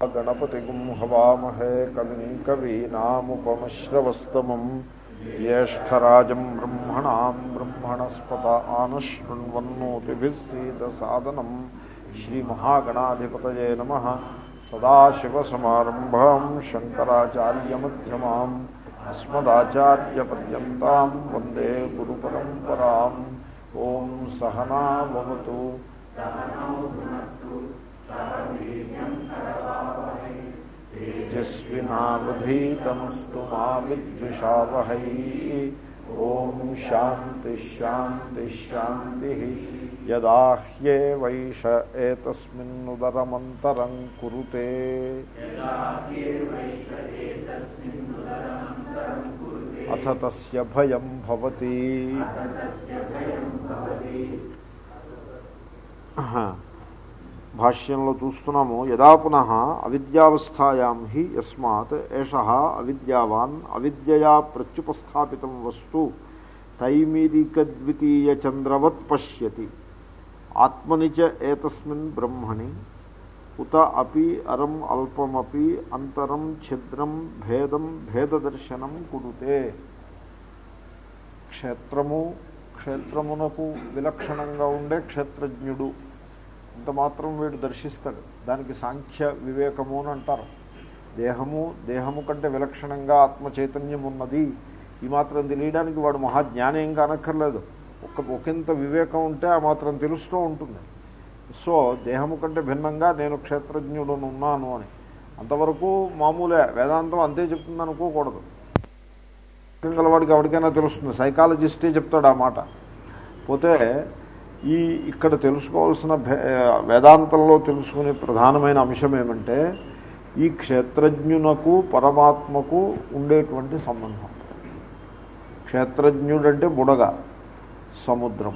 గణపతిగుం హవామహే కవిం కవీనాముపమశ్రవస్తమం జ్యేష్టరాజం బ్రహ్మణాం బ్రహ్మణస్పత ఆనశృణ్వన్నోతిభిస్సీదసాదనం శ్రీమహాగణాధిపతయే నమ సదాశివసమారంభాం శంకరాచార్యమ్యమాం అస్మదాచార్యపర్యంతం వందే గురుపరంపరాం ఓం సహనావతు తేజస్వినావధీతమస్తు మా విద్విషావహై ఓం శాంతి శాంతి శాంతి యదా హ్యేవైష ఏతస్మిన్నుదరమంతరం కురుతే అథ తస్య భయం భవతి భాష్యంలో చూస్తున్నాము యదా పునః అవిద్యావస్థాయాం హి యస్మాత్ ఏష అవిద్యావాన్ అవిద్యయా ప్రత్యుపస్థాపితం వస్తు తైమిరికద్వితీయ చంద్రవత్ పశ్యతి. ఆత్మని చ ఏతస్మిన్ బ్రహ్మణి ఉత అపి అరం అల్పమపి అంతరం ఛిద్రం భేదం భేదదర్శనం కుడుతే క్షేత్రము క్షేత్రమునకు విలక్షణంగా ఉండే క్షేత్రజ్ఞుడు. ఇంత మాత్రం వీడు దర్శిస్తాడు. దానికి సాంఖ్య వివేకము అని అంటారు. దేహము దేహము కంటే విలక్షణంగా ఆత్మ చైతన్యం ఉన్నది ఈ మాత్రం తెలియడానికి వాడు మహాజ్ఞానం ఏం కానక్కర్లేదు. ఒక ఒకంత వివేకం ఉంటే ఆ మాత్రం తెలుస్తూ ఉంటుంది. సో దేహము కంటే భిన్నంగా నేను క్షేత్రజ్ఞుడును ఉన్నాను అని. అంతవరకు మామూలే. వేదాంతం అంతే చెప్తుంది అనుకోకూడదు. గలవాడికి ఎవరికైనా తెలుస్తుంది. సైకాలజిస్టే చెప్తాడు ఆ మాట. పోతే ఈ ఇక్కడ తెలుసుకోవాల్సిన వేదాంతంలో తెలుసుకునే ప్రధానమైన అంశం ఏమంటే ఈ క్షేత్రజ్ఞునకు పరమాత్మకు ఉండేటువంటి సంబంధం. క్షేత్రజ్ఞుడంటే బుడగ సముద్రం.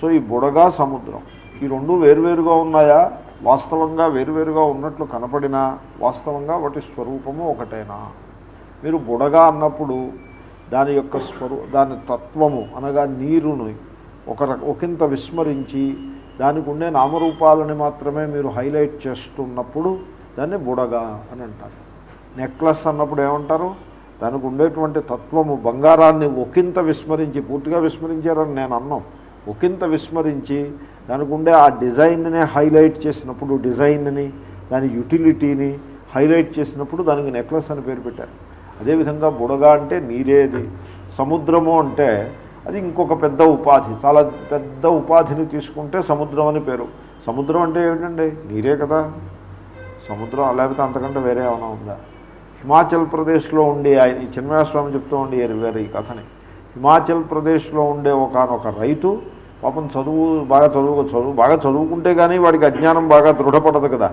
సో ఈ బుడగ సముద్రం ఈ రెండు వేరువేరుగా ఉన్నాయా? వాస్తవంగా వేరువేరుగా ఉన్నట్లు కనపడినా వాస్తవంగా వాటి స్వరూపము ఒకటేనా? మీరు బుడగ అన్నప్పుడు దాని యొక్క స్వరూ దాని తత్వము అనగా నీరుని ఒక ఒకంత విస్మరించి దానికి ఉండే నామరూపాలని మాత్రమే మీరు హైలైట్ చేస్తున్నప్పుడు దాన్ని బుడగ అని అంటారు నెక్లెస్ అన్నప్పుడు ఏమంటారు? దానికి ఉండేటువంటి తత్వము బంగారాన్ని ఒకంత విస్మరించి పూర్తిగా విస్మరించారని నేను అన్నాం. ఒకంత విస్మరించి దానికి ఉండే ఆ డిజైన్నే హైలైట్ చేసినప్పుడు డిజైన్ని దాని యుటిలిటీని హైలైట్ చేసినప్పుడు దానికి నెక్లెస్ అని పేరు పెట్టారు. అదేవిధంగా బుడగ అంటే నీరేది. సముద్రము అంటే అది ఇంకొక పెద్ద ఉపాధి. చాలా పెద్ద ఉపాధిని తీసుకుంటే సముద్రం అని పేరు. సముద్రం అంటే ఏమిటండి? నీరే కదా. సముద్రం లేకపోతే అంతకంటే వేరే ఏమైనా ఉందా? హిమాచల్ ప్రదేశ్లో ఉండే ఆయన ఈ చిన్మయాస్వామి చెప్తూ ఉండే వేరే ఈ కథని. హిమాచల్ ప్రదేశ్లో ఉండే ఒకనొక రైతు పాపం చదువు బాగా చదువు చదువు బాగా చదువుకుంటే కానీ వాడికి అజ్ఞానం బాగా దృఢపడదు కదా.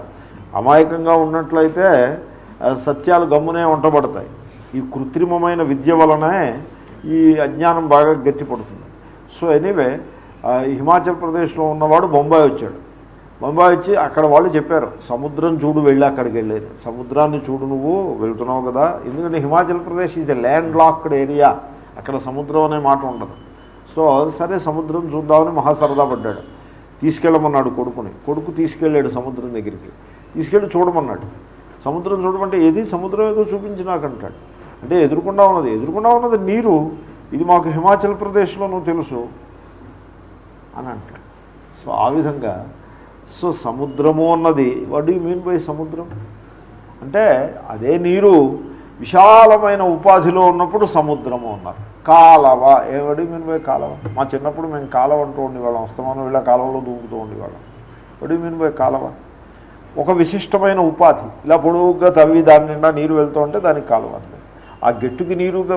అమాయకంగా ఉన్నట్లయితే సత్యాలు గమ్మునే ఉంటబడతాయి ఈ కృత్రిమమైన విద్య వలనే ఈ అజ్ఞానం బాగా గట్టిపడుతుంది. సో ఎనీవే హిమాచల్ ప్రదేశ్లో ఉన్నవాడు బొంబాయి వచ్చాడు. బొంబాయి వచ్చి అక్కడ వాళ్ళు చెప్పారు సముద్రం చూడు వెళ్ళి అక్కడికి వెళ్ళేది సముద్రాన్ని చూడు నువ్వు వెళ్తున్నావు కదా. ఎందుకంటే Himachal Pradesh is a landlocked area. అక్కడ సముద్రం అనే మాట ఉండదు. సో సరే సముద్రం చూద్దామని మహాసరదా పడ్డాడు. తీసుకెళ్ళమన్నాడు కొడుకుని. కొడుకు తీసుకెళ్ళాడు సముద్రం దగ్గరికి. తీసుకెళ్ళి చూడమన్నాడు. సముద్రం చూడమంటే ఏది? సముద్రం ఏదో చూపించినాకంటాడు. అంటే ఎదురుకుండా ఉన్నది. ఎదురుకుండా ఉన్నది నీరు ఇది మాకు హిమాచల్ ప్రదేశ్లో తెలుసు. అని అంటాడు. సో ఆ విధంగా సో సముద్రము అన్నది వాట్ యూ మీన్ బై సముద్రం? అంటే అదే నీరు విశాలమైన ఉపాధిలో ఉన్నప్పుడు సముద్రము అన్నారు. కాలవ. ఏవడి మీన్ బై కాలవ? మా చిన్నప్పుడు మేము కాలవ అంటూ ఉండేవాళ్ళం. అస్తమానం ఇలా కాలంలో దూకుతూ ఉండేవాళ్ళం. వడి మీన్ బై కాలవ? ఒక విశిష్టమైన ఉపాధి. ఇలా పొడవుగా తవ్వి దాని నిండా నీరు వెళ్తూ ఉంటే దానికి కాలువ ఆ గట్టుకి నీరు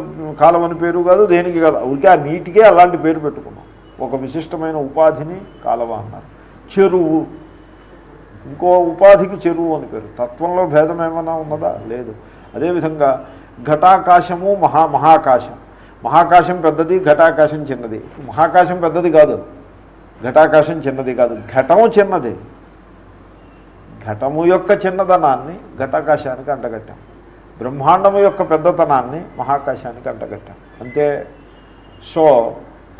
కాలమని పేరు కాదు దేనికి కాదు. ఊరికే ఆ నీటికే అలాంటి పేరు పెట్టుకున్నాం. ఒక విశిష్టమైన ఉపాధిని కాలవ అన్నారు. చెరువు. ఇంకో ఉపాధికి చెరువు అని పేరు. తత్వంలో భేదం ఏమైనా ఉన్నదా? లేదు. అదేవిధంగా ఘటాకాశము మహా మహాకాశం. మహాకాశం పెద్దది ఘటాకాశం చిన్నది. మహాకాశం పెద్దది కాదు. ఘటాకాశం చిన్నది కాదు. ఘటము చిన్నది. ఘటము యొక్క చిన్నదనాన్ని ఘటాకాశానికి అంటగట్టాం. బ్రహ్మాండము యొక్క పెద్దతనాన్ని మహాకాశానికి అంటగట్టాం. అంతే. సో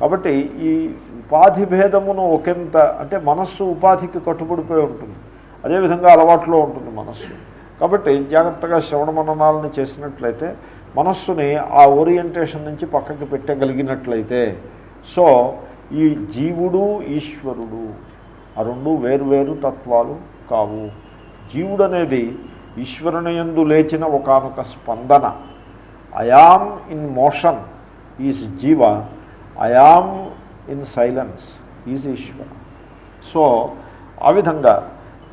కాబట్టి ఈ ఉపాధి భేదమును ఒకంత అంటే మనస్సు ఉపాధికి కట్టుబడిపోయి ఉంటుంది. అదేవిధంగా అలవాట్లో ఉంటుంది మనస్సు. కాబట్టి జాగ్రత్తగా శ్రవణ మననాలను చేసినట్లయితే మనస్సుని ఆ ఓరియంటేషన్ నుంచి పక్కకి పెట్టగలిగినట్లయితే సో ఈ జీవుడు ఈశ్వరుడు ఆ రెండు వేరువేరు తత్వాలు కావు. జీవుడు అనేది ఈశ్వరుని యందు లేచిన ఒకనొక స్పందన. I am in motion is జీవ I am in silence is Ishwara so ఆ విధంగా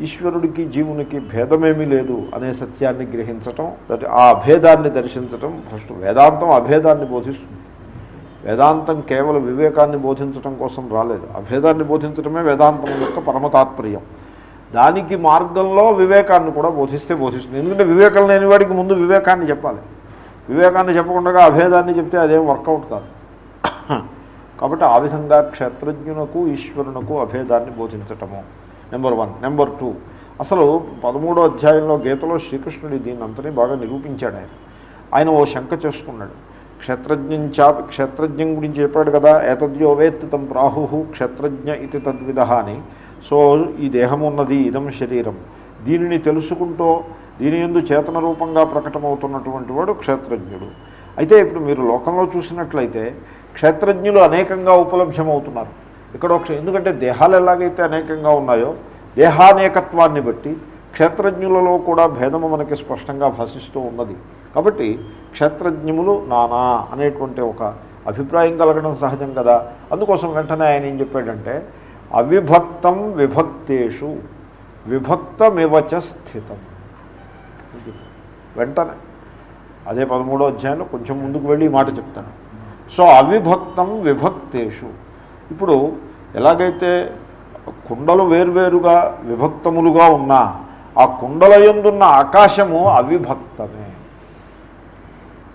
ఈశ్వరుడికి జీవునికి భేదమేమీ లేదు అనే సత్యాన్ని గ్రహించటం దట్ ఆ అభేదాన్ని దర్శించటం ఫస్ట్ వేదాంతం అభేదాన్ని బోధిస్తుంది. వేదాంతం కేవలం వివేకాన్ని బోధించటం కోసం రాలేదు. అభేదాన్ని బోధించటమే వేదాంతం యొక్క పరమతాత్పర్యం దానికి మార్గంలో వివేకాన్ని కూడా బోధిస్తే బోధిస్తుంది. ఎందుకంటే వివేకం లేని వాడికి ముందు వివేకాన్ని చెప్పాలి. వివేకాన్ని చెప్పకుండా అభేదాన్ని చెప్తే అదేం వర్కౌట్ కాదు. కాబట్టి ఆ విధంగా క్షేత్రజ్ఞునకు ఈశ్వరునకు అభేదాన్ని బోధించటము. నెంబర్ వన్ నెంబర్ టూ అసలు పదమూడో అధ్యాయంలో గీతలో శ్రీకృష్ణుడి దీన్ని అంతని బాగా నిరూపించాడు ఆయన. ఆయన ఓ శంక చేసుకున్నాడు. క్షేత్రజ్ఞం చా క్షేత్రజ్ఞం గురించి చెప్పాడు కదా ఏతద్యో వేత్తి తం ప్రాహు క్షేత్రజ్ఞ ఇది తద్విధ అని. సో ఈ దేహం ఉన్నది ఇదం శరీరం. దీనిని తెలుసుకుంటూ దీని ఎందు చేతన రూపంగా ప్రకటమవుతున్నటువంటి వాడు క్షేత్రజ్ఞుడు. అయితే ఇప్పుడు మీరు లోకంలో చూసినట్లయితే క్షేత్రజ్ఞులు అనేకంగా ఉపలభ్యమవుతున్నారు. ఇక్కడ ఒక ఎందుకంటే దేహాలు ఎలాగైతే అనేకంగా ఉన్నాయో దేహానేకత్వాన్ని బట్టి క్షేత్రజ్ఞులలో కూడా భేదము మనకి స్పష్టంగా భాషిస్తూ ఉన్నది. కాబట్టి క్షేత్రజ్ఞములు నానా అనేటువంటి ఒక అభిప్రాయం కలగడం సహజం కదా. అందుకోసం వెంటనే ఆయన ఏం చెప్పాడంటే అవిభక్తం విభక్తేషు విభక్తమివచ స్థితం. వెంటనే. అదే పదమూడో అధ్యాయంలో కొంచెం ముందుకు వెళ్ళి ఈ మాట చెప్తాను. సో అవిభక్తం విభక్తేషు. ఇప్పుడు ఎలాగైతే కుండలు వేర్వేరుగా విభక్తములుగా ఉన్నా ఆ కుండల ఎందున్న ఆకాశము అవిభక్తమే.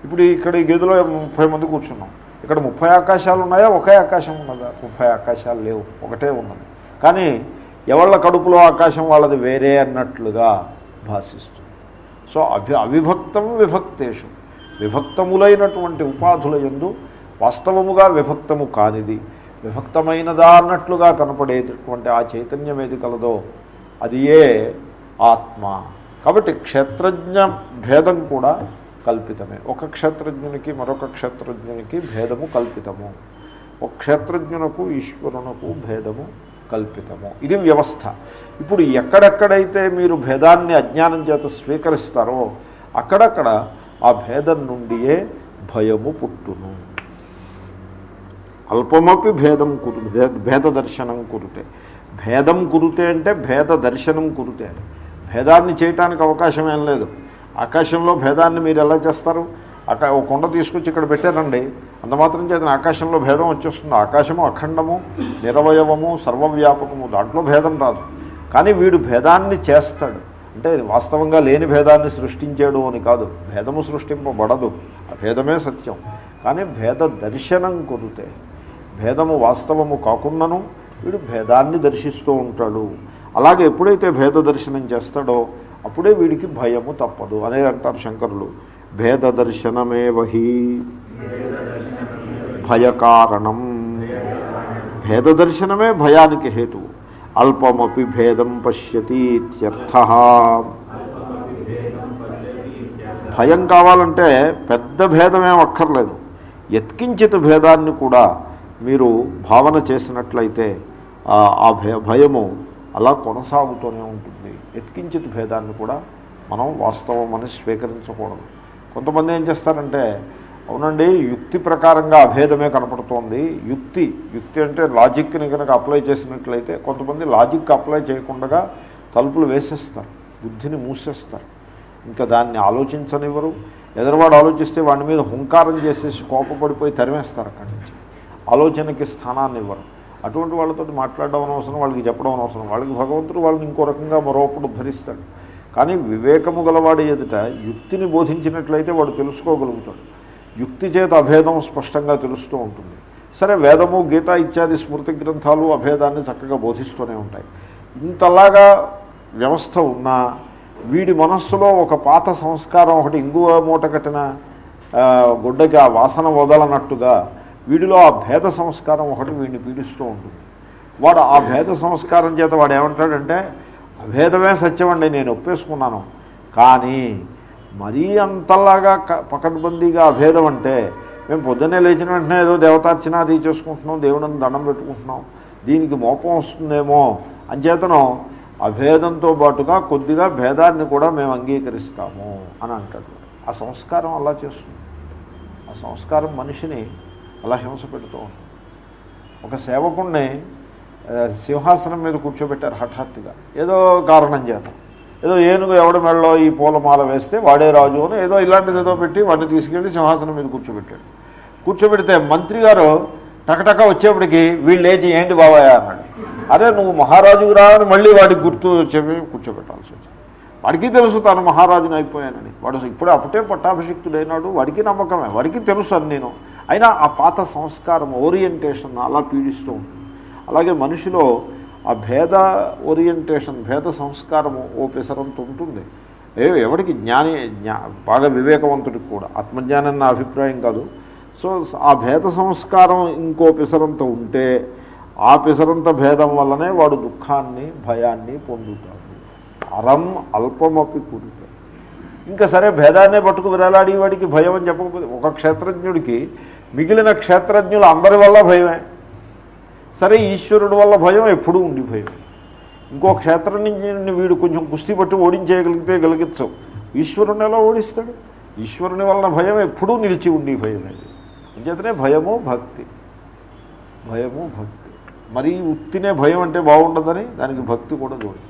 ఇప్పుడు ఇక్కడ ఈ గదిలో ముప్పై మంది కూర్చున్నాం. ఇక్కడ ముప్పై ఆకాశాలు ఉన్నాయా? ఒకే ఆకాశం ఉన్నదా? ముప్పై ఆకాశాలు లేవు. ఒకటే ఉన్నది. కానీ ఎవళ్ళ కడుపులో ఆకాశం వాళ్ళది వేరే అన్నట్లుగా భాషిస్తుంది. సో అభి అవిభక్తం విభక్తేషు. విభక్తములైనటువంటి ఉపాధుల ఎందు వాస్తవముగా విభక్తము కానిది విభక్తమైనదా అన్నట్లుగా కనపడేటటువంటి ఆ చైతన్యం ఏది కలదో అది ఏ ఆత్మ. కాబట్టి క్షేత్రజ్ఞ భేదం కూడా కల్పితమే. ఒక క్షేత్రజ్ఞునికి మరొక క్షేత్రజ్ఞునికి భేదము కల్పితము. ఒక క్షేత్రజ్ఞునకు ఈశ్వరునకు భేదము కల్పితము. ఇది వ్యవస్థ. ఇప్పుడు ఎక్కడెక్కడైతే మీరు భేదాన్ని అజ్ఞానం చేత స్వీకరిస్తారో అక్కడక్కడ ఆ భేదం నుండియే భయము పుట్టును. అల్పమపి భేదం కురు భేద దర్శనం కురుతే. భేదం కురుతే అంటే భేద దర్శనం కురుతే. భేదాన్ని చేయటానికి అవకాశం ఏం లేదు. ఆకాశంలో భేదాన్ని మీరు ఎలా చేస్తారు? అక్కడ ఒక కొండ తీసుకొచ్చి ఇక్కడ పెట్టారండి. అంత మాత్రం చేత ఆకాశంలో భేదం వచ్చేస్తుంది. ఆకాశము అఖండము నిరవయవము సర్వవ్యాపకము దాంట్లో భేదం రాదు. కానీ వీడు భేదాన్ని చేస్తాడు. అంటే వాస్తవంగా లేని భేదాన్ని సృష్టించాడు అని కాదు. భేదము సృష్టింపబడదు. ఆ భేదమే సత్యం. కానీ భేద దర్శనం కొరితే భేదము వాస్తవము కాకుండాను వీడు భేదాన్ని దర్శిస్తూ ఉంటాడు. అలాగే ఎప్పుడైతే భేద దర్శనం చేస్తాడో అప్పుడే వీడికి భయము తప్పదు. అనే అంటారు శంకరులు. భేద దర్శనమే వహి భయకారణం. భేద దర్శనమే భయానికి హేతువు. అల్పమపి భేదం పశ్యతి ఇత్యర్థ. భయం కావాలంటే పెద్ద భేదమేం అక్కర్లేదు. ఎత్కించిత భేదాన్ని కూడా మీరు భావన చేసినట్లయితే ఆ భయము అలా కొనసాగుతూనే ఉంటుంది. ఎత్కించిత భేదాన్ని కూడా మనం వాస్తవం అని స్వీకరించకూడదు. కొంతమంది ఏం చేస్తారంటే అవునండి యుక్తి ప్రకారంగా అభేదమే కనపడుతోంది. యుక్తి యుక్తి అంటే లాజిక్ని కనుక అప్లై చేసినట్లయితే కొంతమంది లాజిక్ అప్లై చేయకుండా తలుపులు వేసేస్తారు బుద్ధిని మూసేస్తారు. ఇంకా దాన్ని ఆలోచించనివ్వరు. ఎదరవాడు ఆలోచిస్తే వాడి మీద హుంకారం చేసేసి కోపపడిపోయి తరిమేస్తారు అక్కడి నుంచి. ఆలోచనకి స్థానాన్ని ఇవ్వరు అటువంటి వాళ్ళతో మాట్లాడడం అనవసరం వాళ్ళకి చెప్పడం అనవసరం. వాళ్ళకి భగవంతుడు వాళ్ళని ఇంకో రకంగా మరోప్పుడు ధరిస్తాడు. కానీ వివేకము గలవాడి ఎదుట యుక్తిని బోధించినట్లయితే వాడు తెలుసుకోగలుగుతాడు. యుక్తి చేత అభేదం స్పష్టంగా తెలుస్తూ ఉంటుంది. సరే వేదము గీత ఇత్యాది స్మృతి గ్రంథాలు అభేదాన్ని చక్కగా బోధిస్తూనే ఉంటాయి. ఇంతలాగా వ్యవస్థ ఉన్నా వీడి మనస్సులో ఒక పాత సంస్కారం ఒకటి ఇంగువ మూట కట్టిన గుడ్డకి ఆ వాసన వదలనట్టుగా వీడిలో ఆ భేద సంస్కారం ఒకటి వీడిని పీడిస్తూ ఉంటుంది. వాడు ఆ భేద సంస్కారం చేత వాడు ఏమంటాడంటే అభేదమే సత్యమండి నేను ఒప్పేసుకున్నాను. కానీ మరీ అంతలాగా క- పకడ్బందీగా అభేదం అంటే మేము పొద్దున్నే లేచిన వెంటనే ఏదో దేవతార్చన అది చేసుకుంటున్నాం దేవుడిని దండం పెట్టుకుంటున్నాం దీనికి మోపం వస్తుందేమో అంచేతనం అభేదంతో పాటుగా కొద్దిగా భేదాన్ని కూడా మేము అంగీకరిస్తాము అని అంటాడు. ఆ సంస్కారం అలా చేస్తుంది. ఆ సంస్కారం మనిషిని అలా హింస పెడుతూ ఉంటాం. ఒక సేవకుణ్ణి సింహాసనం మీద కూర్చోబెట్టారు హఠాత్తుగా. ఏదో కారణం చేత. ఏదో ఏనుగు ఎవడ మెడలో ఈ పూలమాల వేస్తే వాడే రాజు అని ఏదో ఇలాంటిది ఏదో పెట్టి వాడిని తీసుకెళ్ళి సింహాసనం మీద కూర్చోబెట్టాడు. కూర్చోబెడితే మంత్రి గారు టకటక వచ్చేప్పటికి వీళ్ళు లేచి ఏంటి బాబాయ్? అన్నాడు. అరే నువ్వు మహారాజు రాని మళ్ళీ వాడికి గుర్తు చెప్పి కూర్చోబెట్టాల్సి వచ్చింది. వాడికి తెలుసు తాను మహారాజుని అయిపోయానని. వాడు ఇప్పుడే అప్పుడే పట్టాభిషిక్తుడైనాడు. వాడికి నమ్మకమే. వాడికి తెలుసు అని నేను. అయినా ఆ పాత సంస్కారం ఓరియంటేషన్ అలా పీడిస్తూ ఉంటుంది. అలాగే మనిషిలో ఆ భేద ఓరియంటేషన్ భేద సంస్కారము ఓ పెసరంత ఉంటుంది. ఏ ఎవడికి జ్ఞాని జ్ఞా బాగా వివేకవంతుడికి కూడా ఆత్మజ్ఞానం నా అభిప్రాయం కాదు. సో ఆ భేద సంస్కారం ఇంకో పిసరంత ఉంటే ఆ పిసరంత భేదం వల్లనే వాడు దుఃఖాన్ని భయాన్ని పొందుతాడు. అరం అల్పమపి కురితే. ఇంకా సరే భేదాన్నే పట్టుకు విరలాడి వాడికి భయం అని చెప్పకపోతే ఒక క్షేత్రజ్ఞుడికి మిగిలిన క్షేత్రజ్ఞులు అందరి వల్ల భయమే. సరే ఈశ్వరుడు వల్ల భయం ఎప్పుడూ ఉండి భయం. ఇంకో క్షేత్రం నుంచి వీడు కొంచెం కుస్తీ పట్టి ఓడించేయగలిగితే గలిగించవు ఈశ్వరుని ఎలా ఓడిస్తాడు? ఈశ్వరుని వలన భయం ఎప్పుడూ నిలిచి ఉండి భయం అంచేతనే భయము భక్తి. భయము భక్తి. మరి ఉత్తినే భయం అంటే బాగుండదని దానికి భక్తి కూడా జోడి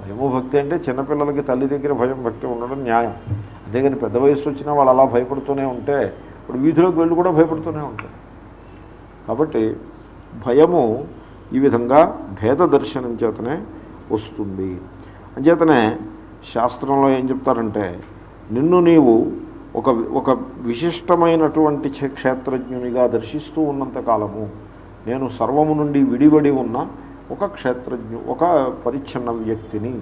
భయము భక్తి అంటే చిన్నపిల్లలకి తల్లి దగ్గర భయం భక్తి ఉండడం న్యాయం. అంతేగాని పెద్ద వయసు వచ్చినా వాళ్ళు అలా భయపడుతూనే ఉంటే ఇప్పుడు వీధిలోకి వెళ్ళి కూడా భయపడుతూనే ఉంటారు. కాబట్టి భయము ఈ విధంగా భేద దర్శనం చేతనే వస్తుంది. అంచేతనే శాస్త్రంలో ఏం చెప్తారంటే నిన్ను నీవు ఒక ఒక విశిష్టమైనటువంటి క్షేత్రజ్ఞునిగా దర్శిస్తూ ఉన్నంత కాలము నేను సర్వము నుండి విడిబడి ఉన్న ఒక క్షేత్రజ్ఞు ఒక పరిచ్ఛిన్న వ్యక్తిని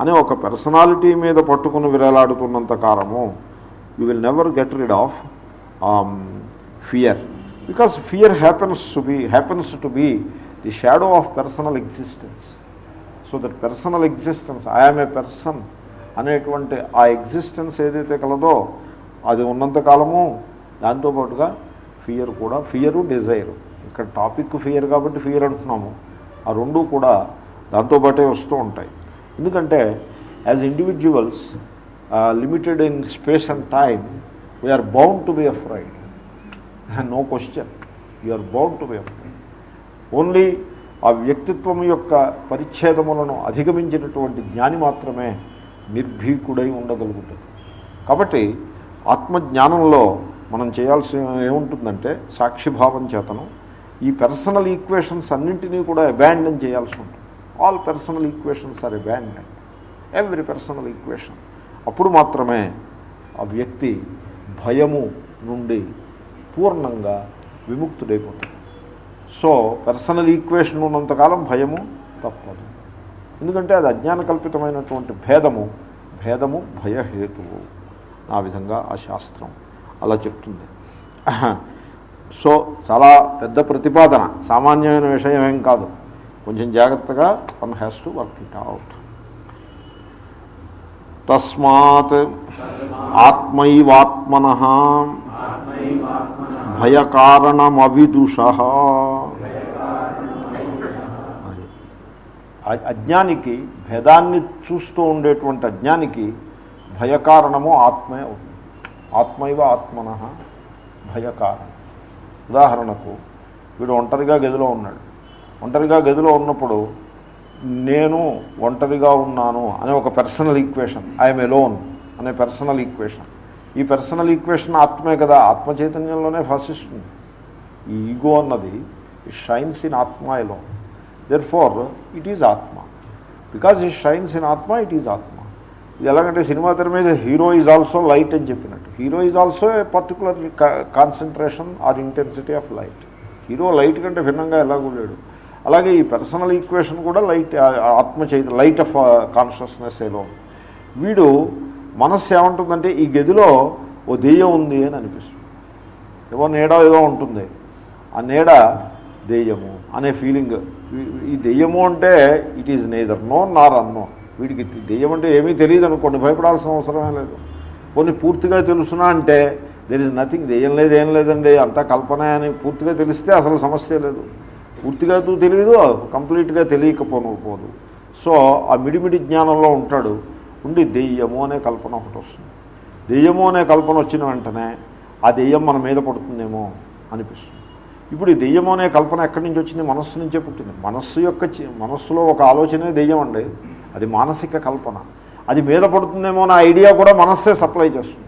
అనే ఒక పర్సనాలిటీ మీద పట్టుకుని విరలాడుతున్నంత కాలము you will never get rid of fear because fear happens to be happens to be the shadow of personal existence so that personal existence I am a person అనేటువంటి ఆ ఎగ్జిస్టెన్స్ ఏదైతే కలదో అది ఉన్నంత కాలము దాంతోపాటుగా ఫియర్ కూడా ఫియరు డిజైరు ఇక్కడ టాపిక్ ఫియర్ కాబట్టి ఫియర్ అంటున్నాము. ఆ రెండూ కూడా దాంతోపాటే వస్తూ ఉంటాయి. ఎందుకంటే as individuals limited in space and time we are bound to be afraid no question are bound to be afraid only ఆ వ్యక్తిత్వం యొక్క పరిచ్ఛేదములను అధిగమించినటువంటి జ్ఞాని మాత్రమే నిర్భీకుడై ఉండగలుగుతుంది కాబట్టి ఆత్మజ్ఞానంలో మనం చేయాల్సి ఏముంటుందంటే సాక్షిభావం చేతను ఈ పర్సనల్ ఈక్వేషన్స్ అన్నింటినీ కూడా అబాండన్ చేయాల్సి ఉంటుంది. All personal equations are abandon every personal equation అప్పుడు మాత్రమే ఆ వ్యక్తి భయము నుండి పూర్ణంగా విముక్తుడైపోతాడు. సో పర్సనల్ ఈక్వేషన్ ఉన్నంతకాలం భయము తప్పదు. ఎందుకంటే అది అజ్ఞాన కల్పితమైనటువంటి భేదము. భేదము భయహేతువు. ఆ విధంగా ఆ శాస్త్రం అలా చెప్తుంది. సో చాలా పెద్ద ప్రతిపాదన. సామాన్యమైన విషయం ఏం కాదు. కొంచెం జాగ్రత్తగా one has to work it out తస్మాత్ ఆత్మైవాత్మన భయకారణమవిదుష. అజ్ఞానికి భేదాన్ని చూస్తూ ఉండేటువంటి అజ్ఞానికి భయకారణము ఆత్మే అవుతుంది. ఆత్మైవ ఆత్మన భయకారణం. ఉదాహరణకు వీడు ఒంటరిగా గదిలో ఉన్నాడు. ఒంటరిగా గదిలో ఉన్నప్పుడు నేను ఒంటరిగా ఉన్నాను అనే ఒక పర్సనల్ ఈక్వేషన్ ఐఎమ్ ఎలోన్ అనే పర్సనల్ ఈక్వేషన్ ఈ పర్సనల్ ఈక్వేషన్ ఆత్మే కదా. ఆత్మ చైతన్యంలోనే భాషిస్తుంది ఈ ఈగో అన్నది షైన్స్ ఇన్ ఆత్మ alone therefore it is ఆత్మ. బికాజ్ ఈ షైన్స్ ఇన్ ఆత్మ ఇట్ ఈజ్ ఆత్మ. ఇది ఎలాగంటే సినిమా తెర మీద హీరో ఈజ్ ఆల్సో లైట్ అని చెప్పినట్టు. Hero is also a particular concentration or intensity of light hero light కంటే భిన్నంగా ఎలాగూ లేడు. అలాగే ఈ పర్సనల్ ఈక్వేషన్ కూడా లైట్ ఆత్మ చైత లైట్ ఆఫ్ కాన్షియస్నెస్ ఏలో వీడు మనస్సు ఏమంటుందంటే ఈ గదిలో ఓ దెయ్యం ఉంది అని అనిపిస్తుంది. ఏవో నీడ ఏదో ఉంటుంది. ఆ నీడ దెయ్యము అనే ఫీలింగ్ ఈ దెయ్యము అంటే ఇట్ ఈజ్ నేదర్ నో నార్ అన్నో వీడికి దెయ్యం అంటే ఏమీ తెలియదు అనుకోండి భయపడాల్సిన అవసరమే లేదు. కొన్ని పూర్తిగా తెలుసునా అంటే దెర్ ఇస్ నథింగ్ దెయ్యం లేదు ఏం లేదండి అంతా కల్పన అని పూర్తిగా తెలిస్తే అసలు సమస్య లేదు. పూర్తిగా తెలియదు కంప్లీట్గా తెలియకపోనకపోదు సో ఆ మిడిమిడి జ్ఞానంలో ఉంటాడు. ఉండి దెయ్యము అనే కల్పన ఒకటి వస్తుంది. దెయ్యము అనే కల్పన వచ్చిన వెంటనే ఆ దెయ్యం మన మీద పడుతుందేమో అనిపిస్తుంది. ఇప్పుడు ఈ దెయ్యము అనే కల్పన ఎక్కడి నుంచి వచ్చింది? మనస్సు నుంచే పుట్టింది. మనస్సు యొక్క మనస్సులో ఒక ఆలోచనే దెయ్యం అండి. అది మానసిక కల్పన. అది మీద పడుతుందేమో అనే ఐడియా కూడా మనస్సే సప్లై చేస్తుంది.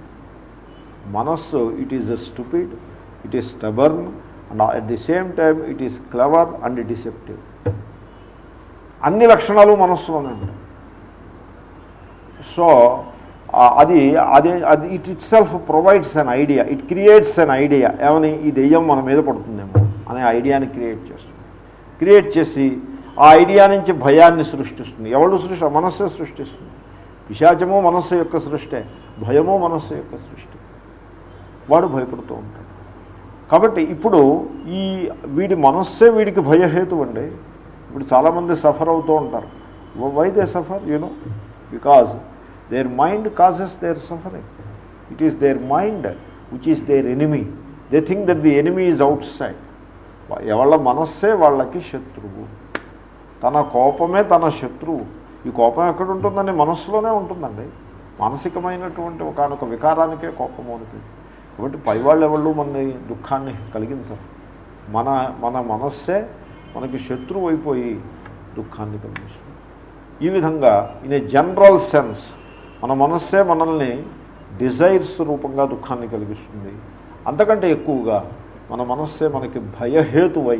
మనస్సు it is stupid it is stubborn and at the same time it is clever and deceptive అన్ని లక్షణాలు మనస్సులోనే ఉంటాయి. సో అది అదే అది it itself provides an idea it creates an idea ఏమని? ఈ దెయ్యం మన మీద పడుతుందేమో అనే ఐడియాని క్రియేట్ చేస్తుంది. క్రియేట్ చేసి ఆ ఐడియా నుంచి భయాన్ని సృష్టిస్తుంది. ఎవరు సృష్టి? మనస్సే సృష్టిస్తుంది. పిశాచము మనస్సు యొక్క సృష్టే. భయము మనస్సు యొక్క సృష్టి. వాడు భయపడుతూ ఉంటాడు. కాబట్టి ఇప్పుడు ఈ వీడి మనస్సే వీడికి భయహేతు అండి. ఇప్పుడు చాలామంది సఫర్ అవుతూ ఉంటారు. Why they suffer you know because their mind causes their suffering it is their mind which is their enemy they think that the enemy is outside ఎవళ్ళ మనస్సే వాళ్ళకి శత్రువు. తన కోపమే తన శత్రువు. ఈ కోపం ఎక్కడ ఉంటుందండి? మనస్సులోనే ఉంటుందండి. మానసికమైనటువంటి ఒకనొక వికారానికే కోపము అనిపిస్తుంది కాబట్టి పైవాళ్ళు ఎవళ్ళు మన దుఃఖాన్ని కలిగించరు. మన మన మనస్సే మనకి శత్రువు అయిపోయి దుఃఖాన్ని కలిగిస్తుంది. ఈ విధంగా ఇన్ ఏ జనరల్ సెన్స్ మన మనస్సే మనల్ని డిజైర్స్ రూపంగా దుఃఖాన్ని కలిగిస్తుంది. అంతకంటే ఎక్కువగా మన మనస్సే మనకి భయహేతువై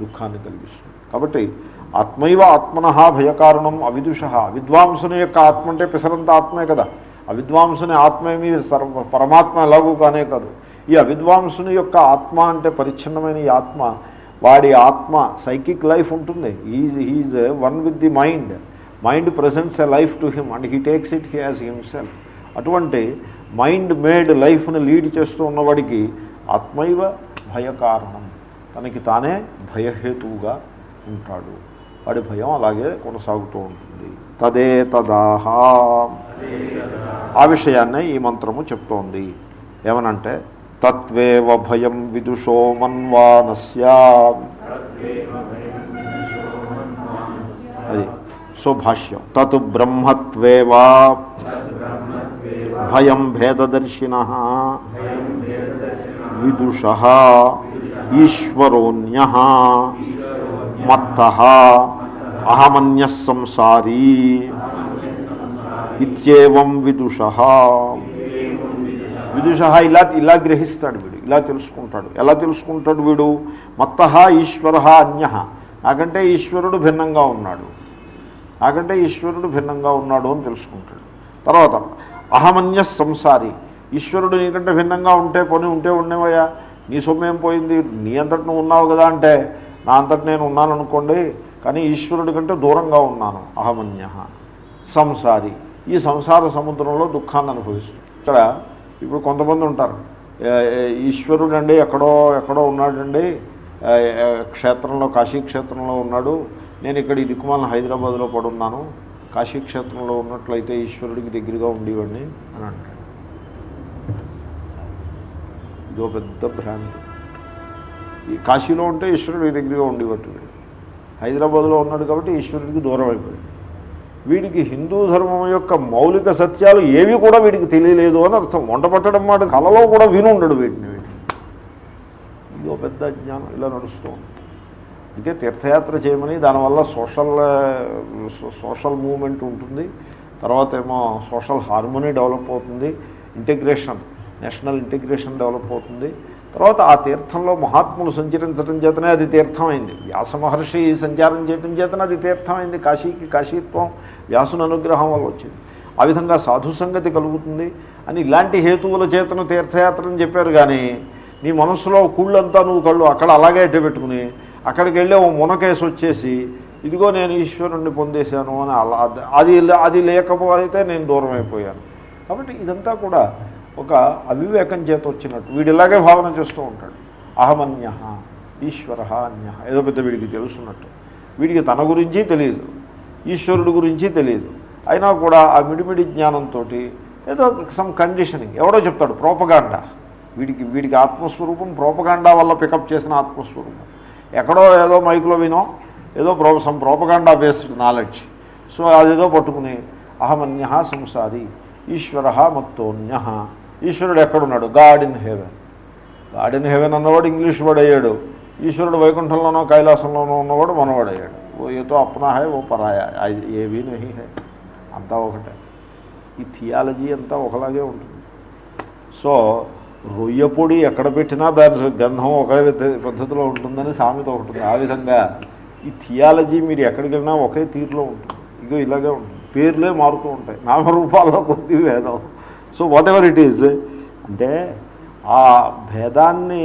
దుఃఖాన్ని కలిగిస్తుంది. కాబట్టి ఆత్మైవ ఆత్మన భయకారణం అవిదుష. విద్వాంసుని యొక్క ఆత్మ అంటే పిసరంత ఆత్మే కదా. అవిద్వాంసుని ఆత్మ ఏమీ సర్వ పరమాత్మ ఎలాగూ కానే కాదు. ఈ అవిద్వాంసుని యొక్క ఆత్మ అంటే పరిచ్ఛిన్నమైన ఈ ఆత్మ వాడి ఆత్మ సైకిక్ లైఫ్ ఉంటుంది. Is he's one with the mind mind presents a life to him and he takes it he has himself అటువంటి మైండ్ మేడ్ లైఫ్ని లీడ్ చేస్తూ ఉన్నవాడికి ఆత్మైవ భయకారణం. తనకి తానే భయహేతువుగా ఉంటాడు. వాడి భయం అలాగే కొనసాగుతూ ఉంటుంది. తదే తదాహా. ఆ విషయాన్నే ఈ మంత్రము చెప్తోంది. ఏమనంటే తత్వేవ భయం విదుషో మన్వానస్యా. అది సో భాష్యం తత్ బ్రహ్మత్వేవా భయం భేదదర్శిన. విదుష ఈశ్వరోన్య. మత్త అహమన్య సంసారీ. ఇత్యేవం విదుష విదుష ఇలా ఇలా గ్రహిస్తాడు వీడు ఇలా తెలుసుకుంటాడు. ఎలా తెలుసుకుంటాడు వీడు? మత్త ఈశ్వర అన్య. నాకంటే ఈశ్వరుడు భిన్నంగా ఉన్నాడు. నాకంటే ఈశ్వరుడు భిన్నంగా ఉన్నాడు అని తెలుసుకుంటాడు. తర్వాత అహమన్య సంసారి. ఈశ్వరుడు నీకంటే భిన్నంగా ఉంటే పని ఉంటే ఉండేవయ్యా? నీ సొమ్మేం పోయింది? నీ అంతటి నువ్వు ఉన్నావు కదా అంటే నా అంతటి నేను ఉన్నాను అనుకోండి కానీ ఈశ్వరుడి కంటే దూరంగా ఉన్నాను అహమన్య. సంసారి. ఈ సంసార సముద్రంలో దుఃఖాన్ని అనుభవిస్తుంది. ఇక్కడ ఇప్పుడు కొంతమంది ఉంటారు. ఈశ్వరుడండి ఈశ్వరుడు అండి ఎక్కడో ఎక్కడో ఉన్నాడండి. క్షేత్రంలో కాశీ క్షేత్రంలో ఉన్నాడు. నేను ఇక్కడ ఈ దిక్కుమాలను హైదరాబాద్లో పడున్నాను కాశీ క్షేత్రంలో ఉన్నట్లయితే ఈశ్వరుడికి దగ్గరగా ఉండేవాడిని అని అంటాడు. ఇదో పెద్ద భ్రాంతి. ఈ కాశీలో ఉంటే ఈశ్వరుడికి దగ్గరగా ఉండేవాడు. హైదరాబాద్లో ఉన్నాడు కాబట్టి ఈశ్వరుడికి దూరం అయిపోయాడు. వీడికి హిందూ ధర్మం యొక్క మౌలిక సత్యాలు ఏవి కూడా వీడికి తెలియలేదు అని అర్థం. వంట పట్టడం మాట కళలో కూడా వినుండడు వీటిని వీటిని ఇదో పెద్ద జ్ఞానం ఇలా నడుస్తూ ఉంది అందుకే తీర్థయాత్ర చేయమని దానివల్ల సోషల్ సోషల్ మూమెంట్ ఉంటుంది. తర్వాత ఏమో సోషల్ హార్మోనీ డెవలప్ అవుతుంది. ఇంటిగ్రేషన్ నేషనల్ ఇంటిగ్రేషన్ డెవలప్ అవుతుంది. తర్వాత ఆ తీర్థంలో మహాత్ములు సంచరించడం చేతనే అది తీర్థమైంది. వ్యాస మహర్షి సంచారం చేయడం చేతనే అది తీర్థమైంది. కాశీకి కాశీత్వం వ్యాసుని అనుగ్రహం వల్ల వచ్చింది. ఆ విధంగా సాధు సంగతి కలుగుతుంది అని ఇలాంటి హేతువుల చేతను తీర్థయాత్రని చెప్పారు కానీ నీ మనసులో కుళ్ళంతా నువ్వు కళ్ళు అక్కడ అలాగే ఎట్ట పెట్టుకుని అక్కడికి వెళ్ళి ఓ మునకేసి వచ్చేసి ఇదిగో నేను ఈశ్వరుణ్ణి పొందేశాను అని అలా అది అది లేకపోతే నేను దూరం అయిపోయాను కాబట్టి ఇదంతా కూడా ఒక అవివేకం చేత వచ్చినట్టు. వీడు ఇలాగే భావన చేస్తూ ఉంటాడు. అహమన్య ఈశ్వర అన్య ఏదో పెద్ద వీడికి తెలుసున్నట్టు. వీడికి తన గురించి తెలియదు ఈశ్వరుడు గురించి తెలియదు అయినా కూడా ఆ మిడిమిడి జ్ఞానంతో ఏదో సమ్ కండిషనింగ్. ఎవడో చెప్తాడు ప్రోపగాండా. వీడికి వీడికి ఆత్మస్వరూపం ప్రోపగాండా వల్ల పికప్ చేసిన ఆత్మస్వరూపం. ఎక్కడో ఏదో మైకులో వినో ఏదో pro some propaganda based knowledge. So అదేదో పట్టుకుని అహమన్య సంసాది ఈశ్వర మత్తోన్య ఈశ్వరుడు ఎక్కడున్నాడు? God in heaven God in heaven అన్నవాడు ఇంగ్లీష్ వాడు అయ్యాడు ఈశ్వరుడు వైకుంఠంలోనో కైలాసంలోనో ఉన్నవాడు మనవాడు అయ్యాడు ఓ ఏతో అప్నా హై ఓ పరాయ. ఏవీ నహి హై. అంతా ఒకటే. ఈ థియాలజీ అంతా ఒకలాగే ఉంటుంది. సో రొయ్య పొడి ఎక్కడ పెట్టినా దాని గంధం ఒకే పద్ధతిలో ఉంటుందని సామెత ఉంటుంది ఆ విధంగా ఈ థియాలజీ మీరు ఎక్కడికి వెళ్ళినా ఒకే తీరులో ఉంటుంది. ఇగో ఇలాగే ఉంటుంది. పేర్లే మారుతూ ఉంటాయి. నామరూపాల్లో కొద్ది వేదం so whatever it is అంటే ఆ భేదాన్ని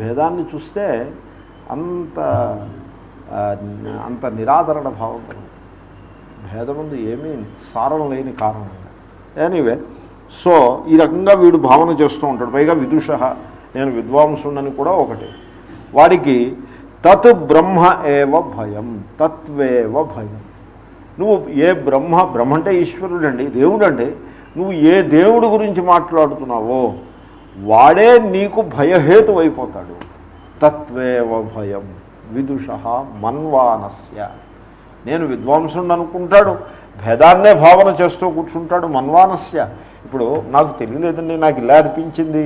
భేదాన్ని చూస్తే అంత అంత నిరాదరణ భావం కలుగుతుంది భేదముందు ఏమీ సారం లేని కారణంగా ఎనీవే సో ఈ రకంగా వీడు భావన చేస్తూ ఉంటాడు. పైగా విదుష నేను విద్వాంసుడని కూడా ఒకటి. వాడికి తత్ బ్రహ్మ ఏవ భయం తత్వేవ భయం. నువ్వు ఏ బ్రహ్మ బ్రహ్మ అంటే ఈశ్వరుడండి దేవుడండి నువ్వు ఏ దేవుడు గురించి మాట్లాడుతున్నావో వాడే నీకు భయహేతు అయిపోతాడు తత్వేవ భయం విదుష మన్వానస్య. నేను విద్వాంసుడు అనుకుంటాడు భేదాన్నే భావన చేస్తూ కూర్చుంటాడు మన్వానస్య. ఇప్పుడు నాకు తెలియలేదండి నాకు ఇలా అనిపించింది.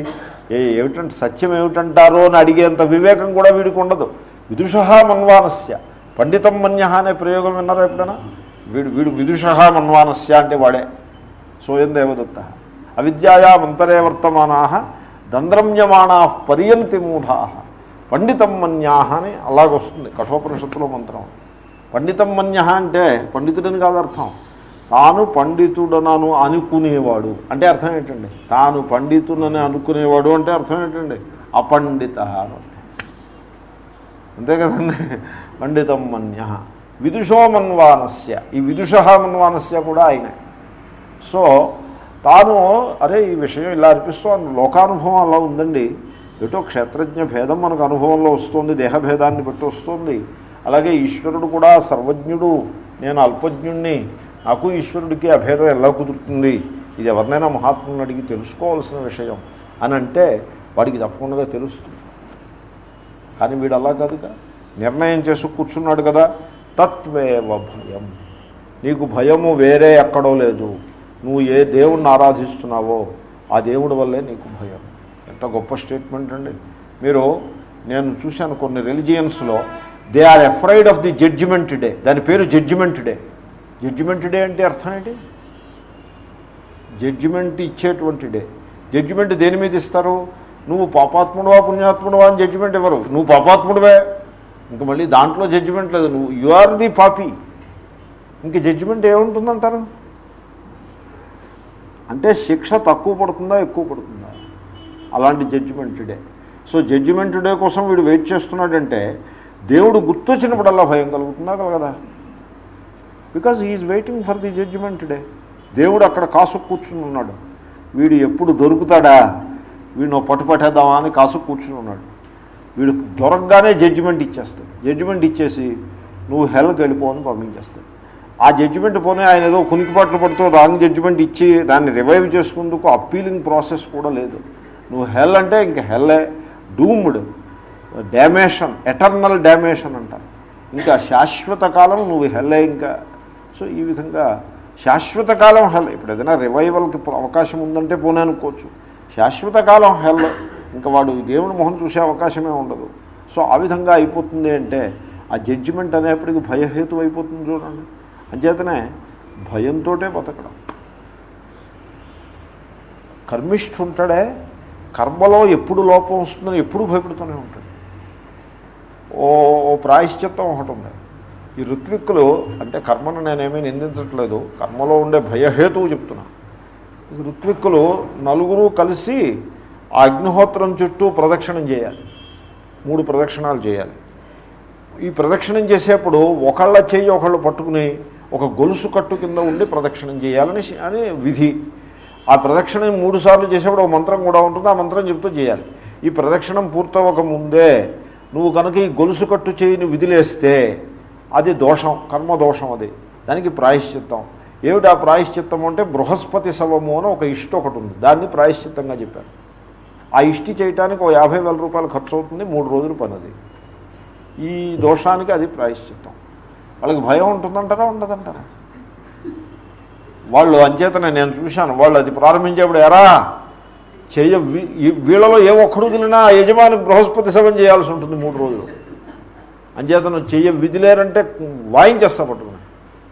ఏ ఏమిటంటే సత్యం ఏమిటంటారో అని అడిగేంత వివేకం కూడా వీడికి ఉండదు. విదుష మన్వానస్య. పండితం మన్య అనే ప్రయోగం విన్నారా ఎప్పుడైనా? వీడు వీడు విదుష మన్వానస్య అంటే వాడే. సోయం దేవదత్త అవిద్యాయామంతరే వర్తమానా దంద్రమ్యమాణా పర్యంతి మూఢా. పండితం మన్యా అని అలాగొస్తుంది కఠోపనిషత్తులో మంత్రం. పండితం మన్య అంటే పండితుడని కాదు అర్థం. తాను పండితుడనను అనుకునేవాడు. అంటే అర్థం ఏంటండి? తాను పండితుడని అనుకునేవాడు అంటే అర్థం ఏంటండి? అపండిత అని అర్థం. అంతే కదండి? పండితం మన్య. విదుషో మన్వానస్య. ఈ విదుష మన్వానస్య కూడా ఆయనే. సో తాను అరే ఈ విషయం ఇలా అనిపిస్తోంది. లోకానుభవం అలా ఉందండి. ఎటో క్షేత్రజ్ఞ భేదం మనకు అనుభవంలో వస్తుంది దేహభేదాన్ని బట్టి వస్తుంది. అలాగే ఈశ్వరుడు కూడా సర్వజ్ఞుడు నేను అల్పజ్ఞుణ్ణి. నాకు ఈశ్వరుడికి అభేదం ఎలా కుదురుతుంది? ఇది ఎవరినైనా మహాత్ముని అడిగి తెలుసుకోవాల్సిన విషయం అని అంటే వాడికి తప్పకుండా తెలుస్తుంది. కానీ వీడు అలా కాదుగా. నిర్ణయం చేసి కూర్చున్నాడు కదా. తత్వేవ భయం. నీకు భయము వేరే ఎక్కడో లేదు. నువ్వు ఏ దేవుణ్ణి ఆరాధిస్తున్నావో ఆ దేవుడి వల్లే నీకు భయం. ఎంత గొప్ప స్టేట్మెంట్ అండి. మీరు నేను చూశాను కొన్ని రిలిజియన్స్లో they are afraid of the judgement day దాని పేరు జడ్జిమెంట్ డే జడ్జిమెంట్ డే అంటే అర్థం ఏంటి? జడ్జిమెంట్ ఇచ్చేటువంటి డే జడ్జిమెంట్ దేని మీద ఇస్తారు? నువ్వు పాపాత్ముడువా పుణ్యాత్ముడువా అని జడ్జిమెంట్ ఇవ్వరు. నువ్వు పాపాత్ముడువే. ఇంక మళ్ళీ దాంట్లో జడ్జిమెంట్ లేదు. నువ్వు యు ఆర్ ది పాపి. ఇంక జడ్జిమెంట్ ఏముంటుందంటారు? అంటే శిక్ష తక్కువ పడుతుందా ఎక్కువ పడుతుందా? అలాంటి judgement day so judgement day కోసం వీడు వెయిట్ చేస్తున్నాడంటే దేవుడు గుర్తొచ్చినప్పుడల్లా భయం కలుగుతుందా కలగదా? Because is waiting for the judgement day దేవుడు అక్కడ కాసు కూర్చుని ఉన్నాడు. వీడు ఎప్పుడు దొరుకుతాడా? వీడిని పట్టుపట్టేద్దామా అని కాసు కూర్చుని ఉన్నాడు. వీడు దొరకగానే జడ్జిమెంట్ ఇచ్చేస్తాడు. జడ్జిమెంట్ ఇచ్చేసి నువ్వు హెల్కి వెళ్ళిపోవని పంపించేస్తాడు. ఆ జడ్జిమెంట్ పోనీ ఆయన ఏదో కునికిపాట్లు పడుతూ రాంగ్ జడ్జిమెంట్ ఇచ్చి దాన్ని రివైవ్ చేసుకుందుకు అప్పీలింగ్ ప్రాసెస్ కూడా లేదు. నువ్వు హెల్ అంటే ఇంక హెల్లే డూమ్డ్ డ్యామేషన్ ఎటర్నల్ డ్యామేషన్ అంటారు ఇంకా శాశ్వత కాలం నువ్వు హెల్లే ఇంకా. సో ఈ విధంగా శాశ్వత కాలం హెల్ ఇప్పుడు ఏదైనా రివైవల్కి అవకాశం ఉందంటే పోనీ అనుకోవచ్చు. శాశ్వత కాలం హెల్ ఇంకా వాడు దేవుని మొహం చూసే అవకాశమే ఉండదు. సో ఆ విధంగా అయిపోతుంది అంటే ఆ జడ్జిమెంట్ అనేప్పటికీ భయహేతు అయిపోతుంది చూడండి. అంచేతనే భయంతో బతకడం. కర్మిష్ఠ ఉంటాడే కర్మలో ఎప్పుడు లోపం వస్తుందని ఎప్పుడు భయపడుతూనే ఉంటాడు. ఓ ఓ ప్రాయశ్చిత్తం ఒకటి ఉంది. ఈ ఋత్విక్కులు అంటే కర్మను నేనేమీ నిందించట్లేదు కర్మలో ఉండే భయహేతువు చెప్తున్నా. ఈ ఋత్విక్కులు నలుగురు కలిసి ఆ అగ్నిహోత్రం చుట్టూ ప్రదక్షిణం చేయాలి. మూడు ప్రదక్షిణాలు చేయాలి. ఈ ప్రదక్షిణం చేసేప్పుడు ఒకళ్ళ చెయ్యి ఒకళ్ళు పట్టుకుని ఒక గొలుసు కట్టు కింద ఉండి ప్రదక్షిణం చేయాలని అని విధి. ఆ ప్రదక్షిణ మూడు సార్లు చేసేప్పుడు ఒక మంత్రం కూడా ఉంటుంది ఆ మంత్రం చెప్తూ చేయాలి. ఈ ప్రదక్షిణం పూర్తవక ముందే నువ్వు కనుక ఈ గొలుసు కట్టు చేయని విధిలేస్తే అది దోషం కర్మ దోషం అది. దానికి ప్రాయశ్చిత్తం. ఏమిటి ఆ ప్రాయశ్చిత్తం అంటే బృహస్పతి శవము అని ఒక ఇష్టి ఒకటి ఉంది. దాన్ని ప్రాయశ్చిత్తంగా చెప్పారు. ఆ ఇష్టి చేయటానికి ఒక యాభై వేల రూపాయలు ఖర్చు అవుతుంది మూడు రోజులు పనది ఈ దోషానికి అది ప్రాయశ్చిత్తం. వాళ్ళకి భయం ఉంటుందంటారా ఉండదంటారా? వాళ్ళు అంచేతనే నేను చూశాను వాళ్ళు అది ప్రారంభించేప్పుడు ఎరా చెయ్య వీ- వీళ్ళలో ఏ ఒక్కడు వదిలినా యజమాని బృహస్పతి సభం చేయాల్సి ఉంటుంది మూడు రోజులు. అంచేతను చెయ్య విధిలేరంటే వాయించేస్తా పట్టుకుని.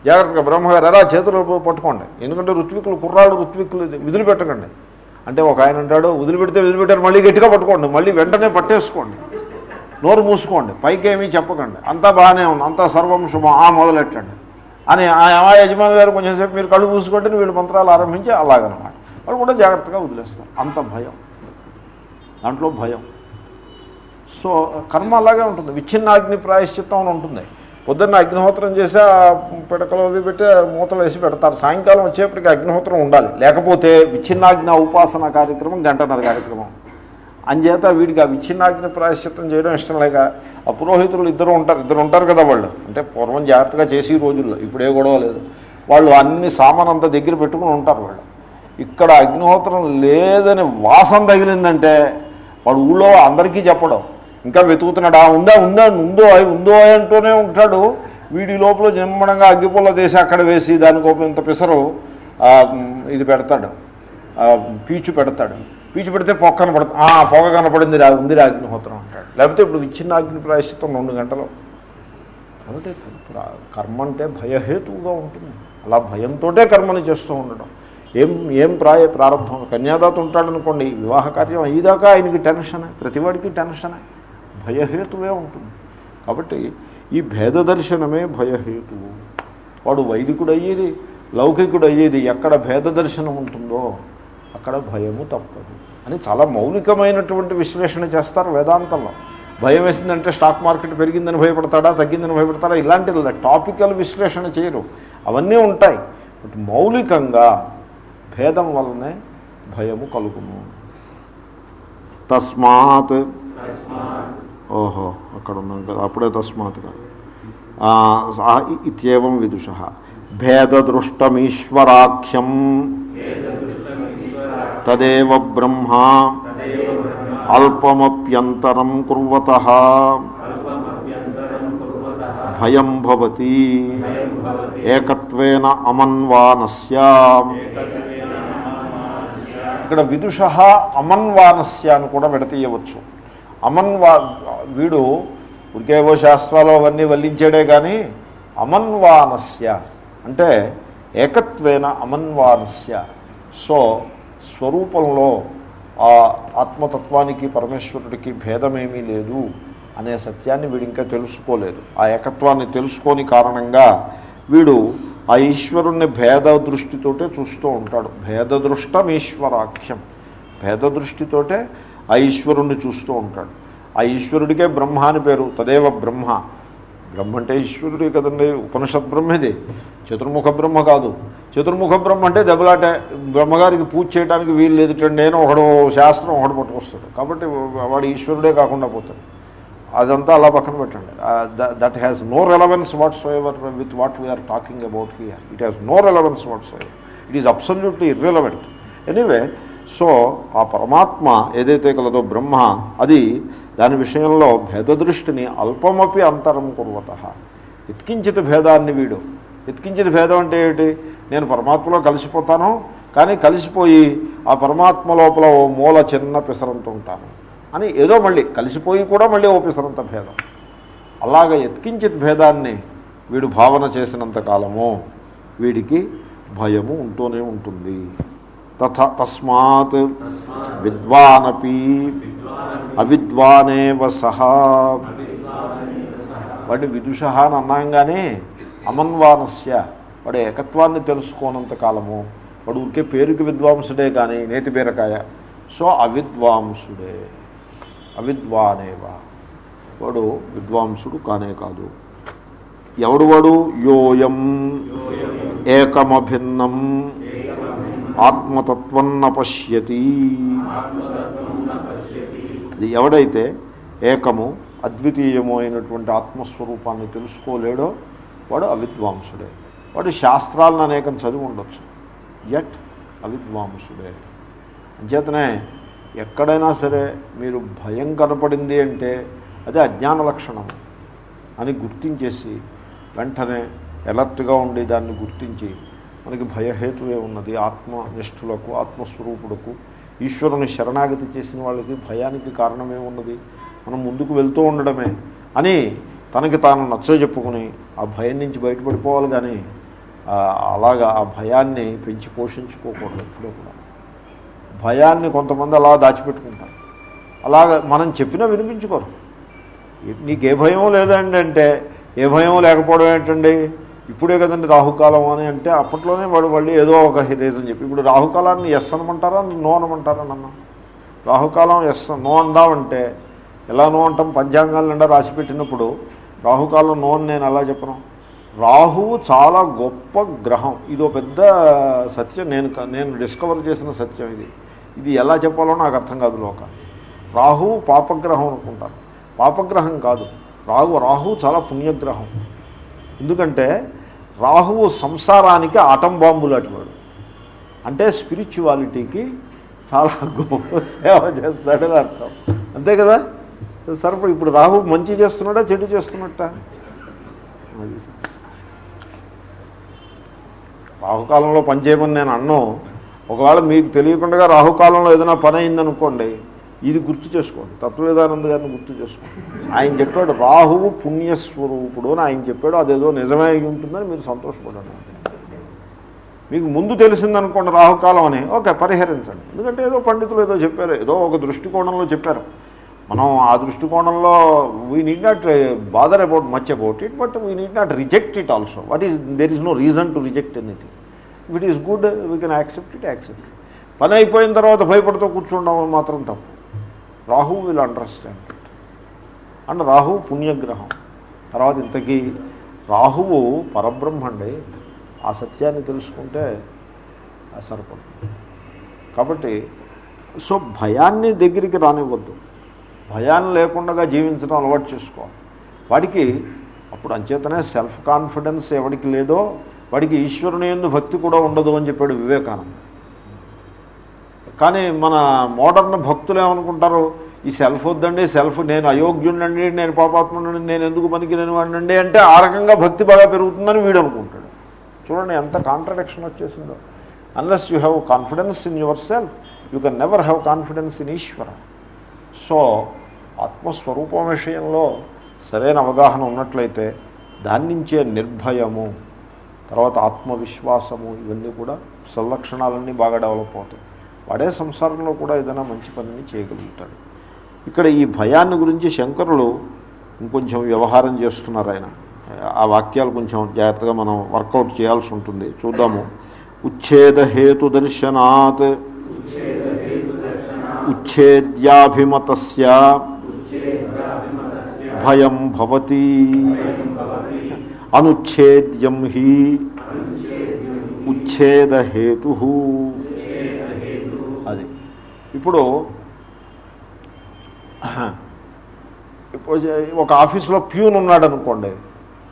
జాగ్రత్తగా బ్రహ్మగారు ఎరా చేతులు పట్టుకోండి. ఎందుకంటే ఋత్వికులు కుర్రాడు ఋత్వికులు విధులు పెట్టకండి. అంటే ఒక ఆయన అంటాడు వదిలిపెడితే వదిలిపెట్టారు మళ్ళీ గట్టిగా పట్టుకోండి మళ్ళీ వెంటనే పట్టేసుకోండి. నోరు మూసుకోండి పైకి చెప్పకండి. అంతా బాగానే ఉంది అంతా సర్వం శుభం ఆ మొదలెట్టండి. అని ఆ ఆ యజమాని గారు కొంచెంసేపు మీరు కళ్ళు మూసుకుంటే వీళ్ళు మంత్రాలు ఆరంభించి అలాగనమాట. వాళ్ళు కూడా జాగ్రత్తగా వదిలేస్తారు. అంత భయం. దాంట్లో భయం. సో కర్మ అలాగే ఉంటుంది. విచ్ఛిన్నాగ్ని ప్రాయశ్చిత్తం అని ఉంటుంది. పొద్దున్న అగ్నిహోత్రం చేసి ఆ పిడకలు అవి పెట్టి మూతలు వేసి పెడతారు. సాయంకాలం వచ్చేప్పటికి అగ్నిహోత్రం ఉండాలి. లేకపోతే విచ్ఛిన్నాగ్ని ఉపాసన కార్యక్రమం గంటన్నర కార్యక్రమం. అంచేత వీడికి ఆ విచ్ఛిన్నాగ్ని ప్రాయశ్చిత్తం చేయడం ఇష్టం లేక అపురోహితులు ఇద్దరు ఉంటారు ఇద్దరు ఉంటారు కదా వాళ్ళు. అంటే పూర్వం జాగ్రత్తగా చేసి రోజుల్లో ఇప్పుడే గొడవ లేదు. వాళ్ళు అన్ని సామాన్ అంతా దగ్గర పెట్టుకుని ఉంటారు వాళ్ళు. ఇక్కడ అగ్నిహోత్రం లేదని వాసన తగిలిందంటే వాడు ఊళ్ళో అందరికీ చెప్పడం ఇంకా వెతుకుతున్నాడు ఆ ఉందా ఉందా ఉందో అయి ఉందో అయి అంటూనే ఉంటాడు. వీడి లోపల జన్మడంగా అగ్గిపుల్ల తీసి అక్కడ వేసి దానికి ఇంత పిసరు ఇది పెడతాడు. పీచు పెడతాడు. పీచు పెడితే పొగ కనపడుతుంది ఆ పొగ కనపడింది రా ఉంది రాగ్నిహోత్రం అంటాడు. లేకపోతే ఇప్పుడు విచ్ఛిన్న అగ్ని ప్రాయశ్చిత్తం రెండు గంటలు. కాబట్టి కర్మ అంటే భయహేతువుగా ఉంటుంది. అలా భయంతోటే కర్మని చేస్తూ ఉండడం. ఏం ఏం ప్రాయ ప్రారంభం? కన్యాదాత ఉంటాడనుకోండి వివాహ కార్యం అయ్యేదాకా ఆయనకి టెన్షనే ప్రతివాడికి టెన్షనే. భయహేతువే ఉంటుంది. కాబట్టి ఈ భేద దర్శనమే భయహేతువు. వాడు వైదికుడు అయ్యేది లౌకికుడు అయ్యేది ఎక్కడ భేద దర్శనం ఉంటుందో అక్కడ భయము తప్పదు అని చాలా మౌలికమైనటువంటి విశ్లేషణ చేస్తారు వేదాంతంలో. భయం వేసిందంటే స్టాక్ మార్కెట్ పెరిగిందని భయపడతాడా తగ్గిందని భయపడతాడా? ఇలాంటి టాపికల్ విశ్లేషణ చేయరు. అవన్నీ ఉంటాయి. బట్ మౌలికంగా భేదం వల్లనే భయము కలుగును. తస్మాత్. ఓహో అక్కడ ఉన్నాం కదా. అప్పుడే తస్మాత్ కాదు. ఇత్యేవం విదుష. భేదదృష్టమీశ్వరాఖ్యం. తదేవ బ్రహ్మ అల్పమప్యంతరం కుర్వత భయం భవతి ఏకత్వేన అమన్వానస్య ఇక్కడ విదుష అమన్వానస్య అని కూడా విడతీయవచ్చు. అమన్వా వీడు ఉరికేవో శాస్త్రాలు అవన్నీ వల్లించాడే కానీ అమన్వానస్య అంటే ఏకత్వేన అమన్వానస్య. సో స్వరూపంలో ఆ ఆత్మతత్వానికి పరమేశ్వరుడికి భేదమేమీ లేదు అనే సత్యాన్ని వీడు ఇంకా తెలుసుకోలేదు. ఆ ఏకత్వాన్ని తెలుసుకోని కారణంగా వీడు ఆ ఈశ్వరుణ్ణి భేద దృష్టితోటే చూస్తూ ఉంటాడు. భేద దృష్టం ఈశ్వరాఖ్యం భేద దృష్టితోటే ఆ ఈశ్వరుణ్ణి చూస్తూ ఉంటాడు. ఆ ఈశ్వరుడికే బ్రహ్మ అని పేరు. తదేవ బ్రహ్మ. బ్రహ్మ అంటే ఈశ్వరుడే కదండి ఉపనిషత్ బ్రహ్మది చతుర్ముఖ బ్రహ్మ కాదు. చతుర్ముఖ బ్రహ్మ అంటే దెబ్బలాటే బ్రహ్మగారికి పూజ చేయడానికి వీలు లేదుటండి నేను ఒకడు శాస్త్రం ఒకడు పట్టుకొస్తాడు కాబట్టి వాడు ఈశ్వరుడే కాకుండా పోతాడు. అదంతా అలా పక్కన పెట్టండి. That has no relevance whatsoever with what we are talking about here it has no relevance whatsoever it is absolutely irrelevant anyway so ఆ పరమాత్మ ఏదైతే కలదో బ్రహ్మ అది దాని విషయంలో భేదదృష్టిని అల్పమపి అంతరం కుర్వత. ఎత్కించిత భేదాన్ని వీడు. ఎత్కించిత భేదం అంటే ఏమిటి? నేను పరమాత్మలో కలిసిపోతాను కానీ కలిసిపోయి ఆ పరమాత్మ లోపల ఓ మూల చిన్న పిసరంత ఉంటాను అని ఏదో మళ్ళీ కలిసిపోయి కూడా మళ్ళీ ఓ పిసరంత భేదం. అలాగ ఎత్కించిత్ భేదాన్ని వీడు భావన చేసినంత కాలము వీడికి భయము ఉంటూనే ఉంటుంది. తస్మాత్ విద్వానపి అవిద్వానేవ సహా. వాడిని విదుష అని అన్నాగానే అమన్వానస్య. వాడు ఏకత్వాన్ని తెలుసుకోనంత కాలము. వాడు ఊరికే పేరుకి విద్వాంసుడే కానీ నేతి బీరకాయ సో అవిద్వాంసుడే. అవిద్వానేవ. వాడు విద్వాంసుడు కానే కాదు. ఎవడు వాడు? యోయం. ఏకమభిన్నం. ఆత్మతత్వం పశ్యతి అది ఎవడైతే ఏకము అద్వితీయము అయినటువంటి ఆత్మస్వరూపాన్ని తెలుసుకోలేడో వాడు అవిద్వాంసుడే. వాడు శాస్త్రాలను అనేకం చదివి ఉండొచ్చు. ఎట్ అవిద్వాంసుడే. అంచేతనే ఎక్కడైనా సరే మీరు భయం కనపడింది అంటే అది అజ్ఞాన లక్షణం అని గుర్తించేసి వెంటనే ఎలర్ట్గా ఉండి దాన్ని గుర్తించి మనకి భయహేతువే ఉన్నది. ఆత్మనిష్ఠులకు ఆత్మస్వరూపుడుకు ఈశ్వరుని శరణాగతి చేసిన వాళ్ళకి భయానికి కారణమే ఉన్నది. మనం ముందుకు వెళ్తూ ఉండడమే అని తనకి తాను నచ్చ చెప్పుకుని ఆ భయం నుంచి బయటపడిపోవాలి కానీ అలాగా ఆ భయాన్ని పెంచి పోషించుకోకూడదు ఎప్పుడూ కూడా. భయాన్ని కొంతమంది అలా దాచిపెట్టుకుంటారు. అలాగ మనం చెప్పినా వినిపించుకోరు. నీకు ఏ భయం లేదండి అంటే ఏ భయం లేకపోవడం ఏంటండి? ఇప్పుడే కదండి రాహుకాలం అని అంటే అప్పట్లోనే వాడు మళ్ళీ ఏదో ఒక రీజన్ చెప్పి ఇప్పుడు రాహుకాలాన్ని ఎస్ అనమంటారా నో అనమంటారా నన్ను? రాహుకాలం ఎస్ నో అందామంటే ఎలా నో అంటాం? పంచాంగాల నిండా రాసి పెట్టినప్పుడు రాహుకాలం నో అని నేను ఎలా చెప్పను? రాహువు చాలా గొప్ప గ్రహం. ఇది ఒక పెద్ద సత్యం నేను నేను డిస్కవర్ చేసిన సత్యం ఇది. ఇది ఎలా చెప్పాలో నాకు అర్థం కాదు లోక. రాహువు పాపగ్రహం అనుకుంటారు. పాపగ్రహం కాదు. రాహు రాహు చాలా పుణ్యగ్రహం. ఎందుకంటే రాహువు సంసారానికి ఆటం బాంబు లాంటివాడు అంటే స్పిరిచువాలిటీకి చాలా గొప్ప సేవ చేస్తాడని అర్థం. అంతే కదా? సరే ఇప్పుడు- రాహు మంచి చేస్తున్నాడా చెడు చేస్తున్నట్ట? అది రాహుకాలంలో పని చేయమని నేను అన్నాను ఒకవేళ మీకు తెలియకుండా రాహుకాలంలో ఏదైనా పని అయిందనుకోండి ఇది గుర్తు చేసుకోండి తత్వవేదానంద గారిని గుర్తు చేసుకోండి ఆయన చెప్పాడు రాహువు పుణ్యస్వరూపుడు అని ఆయన చెప్పాడు. అదేదో నిజమే అయి ఉంటుందని మీరు సంతోషపడండి మీకు ముందు తెలిసిందనుకోండి రాహుకాలం అని. ఓకే పరిహరించండి. ఎందుకంటే ఏదో పండితులు ఏదో చెప్పారు. ఏదో ఒక దృష్టికోణంలో చెప్పారు. మనం ఆ దృష్టికోణంలో we need not bother about much about it but we need not reject it also what is there is no reason to reject anything if it is good we can accept it accept పని అయిపోయిన తర్వాత భయపడుతూ కూర్చుండడం మాత్రం తప్పు. Rahu will understand it and Rahu పుణ్యగ్రహం. తర్వాత ఇంతకీ రాహువు పరబ్రహ్మ అండి ఆ సత్యాన్ని తెలుసుకుంటే అది సరిపడుతుంది కాబట్టి సో భయాన్ని దగ్గరికి రానివ్వద్దు. భయాన్ని లేకుండా జీవించడం అలవాటు చేసుకోవాలి. వాడికి అప్పుడు అంచేతనే సెల్ఫ్ కాన్ఫిడెన్స్ ఎవడికి లేదో వాడికి ఈశ్వరుని ఎందు భక్తి కూడా ఉండదు అని చెప్పాడు వివేకానంద. కానీ మన మోడర్న్ భక్తులు ఏమనుకుంటారు? ఈ సెల్ఫ్ వద్దండి సెల్ఫ్ నేను అయోగ్యుండండి నేను పాపాత్ముడండి నేను ఎందుకు పనికిలేని వాడినండి అంటే ఆ రకంగా భక్తి బాగా పెరుగుతుందని వీడు అనుకుంటాడు. చూడండి ఎంత కాంట్రడిక్షన్ వచ్చేసిందో. Unless you have confidence in yourself you can never have confidence in Ishwara so ఆత్మస్వరూపం విషయంలో సరైన అవగాహన ఉన్నట్లయితే దాని నుంచే నిర్భయము తర్వాత ఆత్మవిశ్వాసము ఇవన్నీ కూడా సంలక్షణాలన్నీ బాగా డెవలప్ అవుతాయి. వాడే సంసారంలో కూడా ఏదైనా మంచి పనిని చేయగలుగుతాడు. ఇక్కడ ఈ భయాన్ని గురించి శంకరులు ఇంకొంచెం వ్యవహారం చేస్తున్నారు ఆయన. ఆ వాక్యాలు కొంచెం జాగ్రత్తగా మనం వర్కౌట్ చేయాల్సి ఉంటుంది. చూద్దాము. ఉచ్ఛేద హేతు దర్శనాత్. ఉచ్ఛేద్యాభిమత భయం భవతి. అనుచ్ఛేద్యం హి. ఉచ్ఛేదహేతు అది ఇప్పుడు ఒక ఆఫీసులో ప్యూన్ ఉన్నాడు అనుకోండి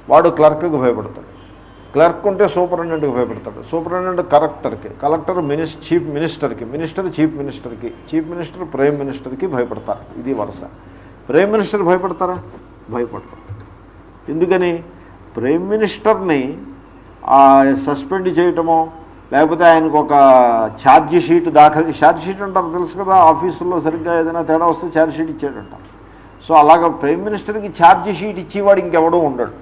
వాడు క్లర్క్కి భయపడతాడు. క్లర్క్ ఉంటే సూపరింటెండెంట్కి భయపడతాడు. సూపరింటెండెంట్ కలెక్టర్కి కలెక్టర్ మినిస్ చీఫ్ మినిస్టర్కి మినిస్టర్ చీఫ్ మినిస్టర్కి చీఫ్ మినిస్టర్ ప్రైమ్ మినిస్టర్కి భయపడతారు. ఇది వరుస. ప్రైమ్ మినిస్టర్ భయపడతారా? భయపడతారు ఎందుకని? ప్రైమ్ మినిస్టర్ని సస్పెండ్ చేయటమో లేకపోతే ఆయనకు ఒక ఛార్జ్ షీట్ దాఖలు ఛార్జ్ షీట్ అంటారు తెలుసు కదా ఆఫీసుల్లో సరిగ్గా ఏదైనా తేడా వస్తే ఛార్జ్ షీట్ ఇచ్చాడంట సో అలాగ ప్రైమ్ మినిస్టర్కి ఛార్జ్ షీట్ ఇచ్చేవాడు ఇంకెవడూ ఉండడు.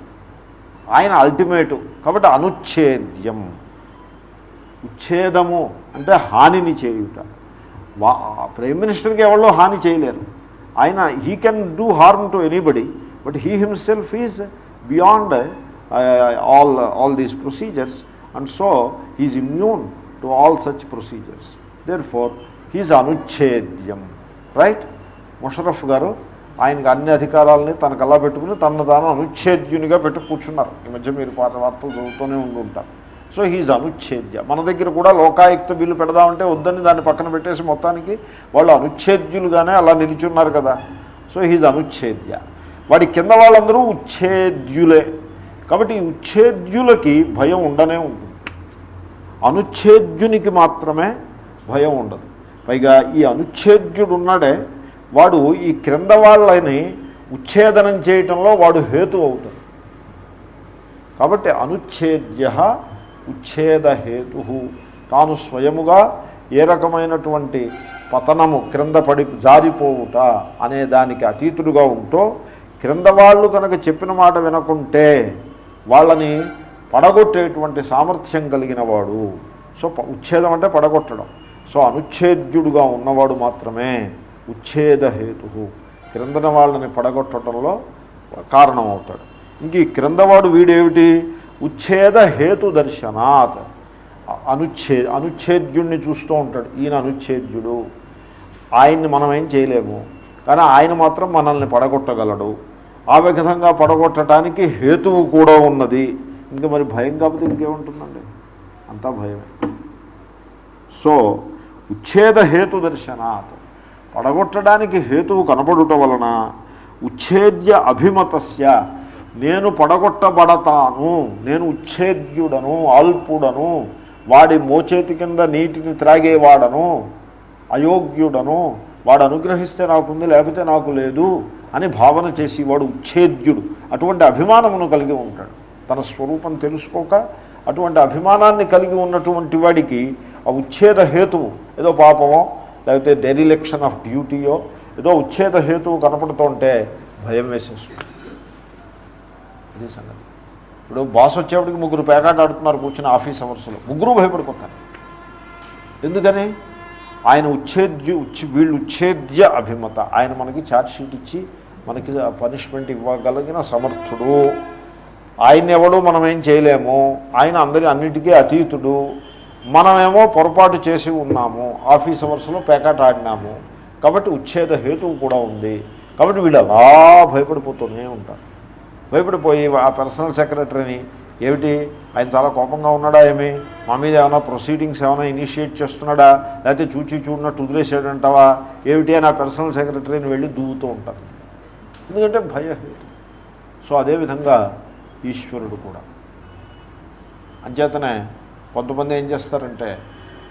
ఆయన అల్టిమేటు. కాబట్టి అనుచ్ఛేద్యం. ఉచ్ఛేదము అంటే హానిని చేయుట. ప్రైమ్ మినిస్టర్కి ఎవరో హాని చేయలేరు. ఆయన he can do harm to anybody but he himself is beyond all all these procedures. And so he's immune to all such procedures therefore he's అనుచ్ఛేద్యం right Musharraf గారు ఆయనకు అన్ని అధికారాలని తనకు అలా పెట్టుకుని తనను తాను అనుచ్ఛేద్యునిగా పెట్టు కూర్చున్నారు. ఈ మధ్య మీరు పాత వార్తలు చదువుతూనే ఉండి సో హీజ్ అనుచ్ఛేద్య మన దగ్గర కూడా లోకాయుక్త బిల్లు పెడదామంటే వద్దని దాన్ని పక్కన పెట్టేసి మొత్తానికి వాళ్ళు అనుచ్ఛేద్యులుగానే అలా నిలిచున్నారు కదా. సో హీజ్ అనుచ్ఛేద్య వాడి కింద వాళ్ళందరూ ఉచ్ఛేద్యులే. కాబట్టి ఈ ఉచ్ఛేద్యులకి భయం ఉండనే ఉంటుంది. అనుచ్ఛేద్యునికి మాత్రమే భయం ఉండదు. పైగా ఈ అనుచ్ఛేద్యుడు ఉన్నాడే వాడు ఈ క్రింద వాళ్ళని ఉచ్ఛేదనం చేయటంలో వాడు హేతు అవుతాడు. కాబట్టి అనుచ్ఛేద్య ఉచ్ఛేదహేతు తాను స్వయముగా ఏ రకమైనటువంటి పతనము క్రింద పడి జారిపోవుట అనే దానికి అతీతుడుగా ఉంటూ క్రింద వాళ్ళు కనుక చెప్పిన మాట వినకుంటే వాళ్ళని పడగొట్టేటువంటి సామర్థ్యం కలిగిన వాడు సో ప- ఉచ్ఛేదం అంటే పడగొట్టడం. సో అనుచ్ఛేద్యుడుగా ఉన్నవాడు మాత్రమే ఉచ్ఛేదహేతు క్రిందన వాళ్ళని పడగొట్టడంలో కారణం అవుతాడు ఇంక ఈ క్రిందవాడు వీడేమిటి? ఉచ్ఛేద హేతు దర్శనాత్. అనుచ్ఛే అనుచ్ఛేద్యుణ్ణి చూస్తూ ఉంటాడు. ఈయన అనుచ్ఛేద్యుడు. ఆయన్ని మనం ఏం చేయలేము. కానీ ఆయన మాత్రం మనల్ని పడగొట్టగలడు. ఆ విధంగా పడగొట్టడానికి హేతువు కూడా ఉన్నది. ఇంకా మరి భయం కాకపోతే ఇంకేముంటుందండి? అంతా భయమే. సో ఉచ్ఛేద హేతు దర్శనాత్. పడగొట్టడానికి హేతువు కనపడుట వలన ఉచ్ఛేద్య అభిమతస్య. నేను పడగొట్టబడతాను నేను ఉచ్ఛేద్యుడను అల్పుడను వాడి మోచేతి కింద నీటిని త్రాగేవాడను అయోగ్యుడను వాడు అనుగ్రహిస్తే నాకుంది లేకపోతే నాకు లేదు అని భావన చేసి వాడు ఉచ్ఛేద్యుడు. అటువంటి అభిమానమును కలిగి ఉంటాడు. తన స్వరూపం తెలుసుకోక అటువంటి అభిమానాన్ని కలిగి ఉన్నటువంటి వాడికి ఆ ఉచ్ఛేద హేతువు ఏదో పాపమో లేకపోతే డెరిలెక్షన్ ఆఫ్ డ్యూటీయో ఏదో ఉచ్ఛేద హేతువు కనపడుతుంటే భయం వేసేస్తుంది. ఇది సంగతి. ఇప్పుడు బాస్ వచ్చేప్పటికి ముగ్గురు పేకాట ఆడుతున్నారు కూర్చుని ఆఫీస్ అవర్స్లో ముగ్గురు భయపడిపోతారు. ఎందుకని? ఆయన ఉచ్ఛేద్య ఉచ్చి వీళ్ళు ఉచ్ఛేద్య అభిమత. ఆయన మనకి ఛార్జ్ షీట్ ఇచ్చి మనకి పనిష్మెంట్ ఇవ్వగలిగిన సమర్థుడు. ఆయన ఎవడో మనం ఏం చేయలేము. ఆయన అందరి అన్నిటికీ అతీతుడు. మనమేమో పొరపాటు చేసి ఉన్నాము. ఆఫీస్ అవర్స్లో పేకాట ఆడినాము. కాబట్టి ఉచ్ఛేద హేతువు కూడా ఉంది. కాబట్టి వీళ్ళు అలా భయపడిపోతూనే ఉంటారు. భయపడిపోయి ఆ పర్సనల్ సెక్రటరీని ఏమిటి? ఆయన చాలా కోపంగా ఉన్నాడా ఏమి? మా మీద ఏమైనా ప్రొసీడింగ్స్ ఏమైనా ఇనిషియేట్ చేస్తున్నాడా? లేకపోతే చూచి చూడనట్టు వదిలేసాడంటావా ఏమిటి? అని ఆ పర్సనల్ సెక్రటరీని వెళ్ళి దూవుతూ ఉంటారు. ఎందుకంటే భయహేతు సో అదేవిధంగా ఈశ్వరుడు కూడా. అంచేతనే కొంతమంది ఏం చేస్తారంటే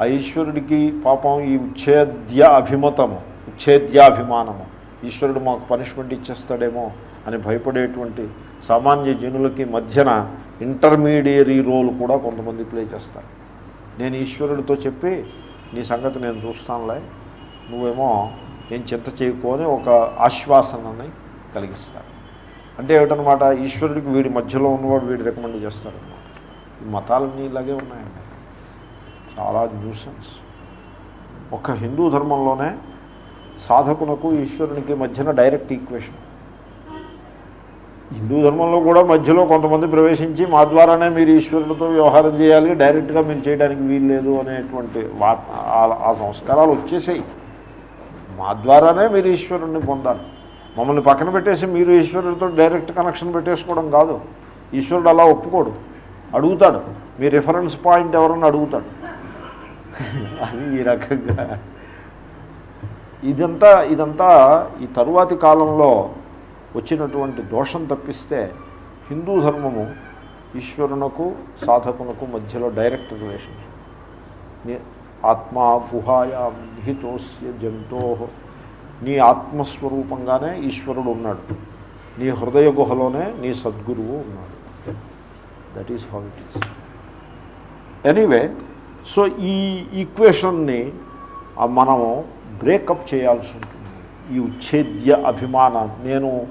ఆ ఈశ్వరుడికి పాపం ఈ ఉచ్ఛేద్య అభిమతము ఉచ్ఛేద్యాభిమానము ఈశ్వరుడు మాకు పనిష్మెంట్ ఇచ్చేస్తాడేమో అని భయపడేటువంటి సామాన్య జనులకి మధ్యన ఇంటర్మీడియరీ రోల్ కూడా కొంతమంది ప్లే చేస్తారు. నేను ఈశ్వరుడితో చెప్పి నీ సంగతి నేను చూస్తానులే నువ్వేమో ఏం చింత చేయకు అని ఒక ఆశ్వాసనని కలిగిస్తాను అంటే ఏమిటనమాట ఈశ్వరుడికి వీడి మధ్యలో ఉన్నవాడు వీడి రికమెండ్ చేస్తారనమాట ఈ మతాలన్నీ ఇలాగే ఉన్నాయండి. చాలా న్యూసెన్స్ ఒక హిందూ ధర్మంలోనే సాధకునకు ఈశ్వరునికి మధ్యన డైరెక్ట్ ఈక్వేషన్ హిందూ ధర్మంలో కూడా మధ్యలో కొంతమంది ప్రవేశించి మా ద్వారానే మీరు ఈశ్వరుడితో వ్యవహారం చేయాలి డైరెక్ట్గా మీరు చేయడానికి వీలు లేదు అనేటువంటి వా- ఆ- ఆ సంస్కారాలు వచ్చేసాయి. మా ద్వారానే మీరు ఈశ్వరుణ్ణి పొందాలి. మమ్మల్ని పక్కన పెట్టేసి మీరు ఈశ్వరుడితో డైరెక్ట్ కనెక్షన్ పెట్టేసుకోవడం కాదు. ఈశ్వరుడు అలా ఒప్పుకోడు. అడుగుతాడు. మీ రిఫరెన్స్ పాయింట్ ఎవరన్నా అడుగుతాడు. అది ఈ రకంగా. ఇదంతా ఇదంతా ఈ తరువాతి కాలంలో వచ్చినటువంటి దోషం తప్పిస్తే హిందూ ధర్మము ఈశ్వరునకు సాధకునకు మధ్యలో డైరెక్ట్ రిలేషన్షిప్ ఆత్మా గుహాయా హితోస్య జంతో నీ ఆత్మస్వరూపంగానే ఈశ్వరుడు ఉన్నాడు. నీ హృదయ గుహలోనే నీ సద్గురువు ఉన్నాడు. That is how it is anyway so ఈ ఈక్వేషన్ని మనము బ్రేకప్ చేయాల్సి ఉంటుంది. ఈ ఉచ్ఛేద్య అభిమానం నేను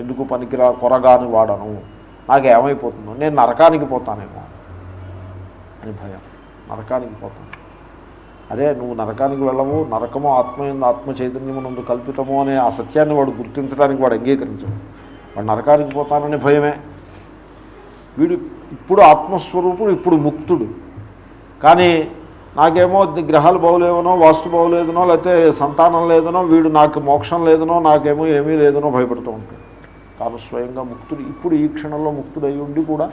ఎందుకు పనికిరా కొరగాని వాడను. నాకు ఏమైపోతుందో నేను నరకానికి పోతానేమో అని భయం. నరకానికి పోతాను. అదే నువ్వు నరకానికి వెళ్ళవు నరకము ఆత్మ ఆత్మ చైతన్యము నందు కల్పితము అనే ఆ సత్యాన్ని వాడు గుర్తించడానికి వాడు అంగీకరించడు. వాడు నరకానికి పోతానని భయమే. వీడు ఇప్పుడు ఆత్మస్వరూపుడు ఇప్పుడు ముక్తుడు. కానీ నాకేమో గ్రహాలు బాగులేవనో వాస్తు బాగులేదనో లేకపోతే సంతానం లేదనో వీడు నాకు మోక్షం లేదనో నాకేమో ఏమీ లేదనో భయపడుతూ ఉంటాడు. తాను స్వయంగా ముక్తుడు ఇప్పుడు ఈ క్షణంలో ముక్తుడై ఉండి కూడా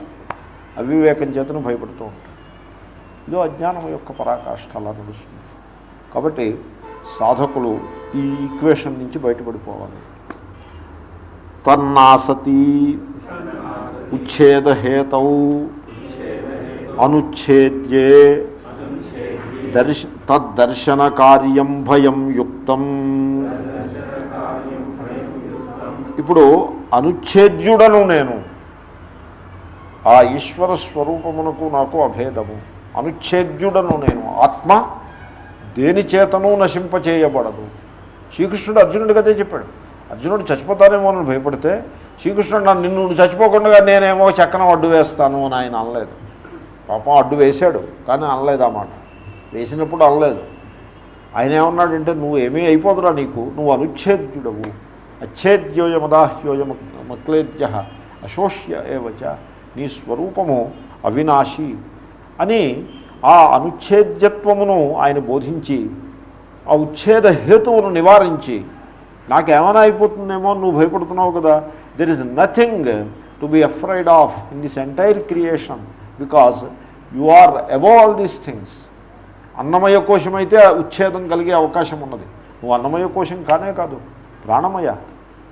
అవివేకం చేతను భయపడుతూ ఉంటాడు. ఇదో అజ్ఞానం యొక్క పరాకాష్ఠ అలా నడుస్తుంది కాబట్టి సాధకులు ఈ ఈక్వేషన్ నుంచి బయటపడిపోవాలి. తన్నాసతి ఉచ్ఛేదహేతౌ అనుచ్ఛేద్యే దర్శ తద్దర్శన కార్యం భయం యుక్తం. ఇప్పుడు అనుచ్ఛేద్యుడను నేను. ఆ ఈశ్వర స్వరూపమునకు నాకు అభేదము. అనుచ్ఛేద్యుడను నేను. ఆత్మ దేని చేతను నశింపచేయబడదు. శ్రీకృష్ణుడు అర్జునుడికి అదే చెప్పాడు. అర్జునుడు చచ్చిపోతానేమో అని భయపడితే శ్రీకృష్ణుడు నన్ను నిన్ను చచ్చిపోకుండా నేనేమో చక్కన అడ్డు వేస్తాను అని ఆయన అనలేదు. పాపం అడ్డు వేశాడు కానీ అనలేదు ఆ మాట. వేసినప్పుడు అనలేదు. ఆయన ఏమన్నాడంటే నువ్వు ఏమీ అయిపోదురా నీకు నువ్వు అనుచ్ఛేద్యుడవు. అచ్ఛేద్యోయమదాహ్యోయ మక్లేద్య అశోష్య ఏవచ నీ స్వరూపము అవినాశి. అని ఆ అనుచ్ఛేద్యత్వమును ఆయన బోధించి ఆ ఉచ్ఛేద హేతువును నివారించి నాకేమైనా అయిపోతుందేమో నువ్వు భయపడుతున్నావు కదా there is nothing to be afraid of in this entire creation because you are above all these things అన్నమయ కోశమైతే ఉచ్ఛేదం కలిగే అవకాశం ఉన్నది. నువ్వు అన్నమయ కోశం కానే కాదు ప్రాణమయ.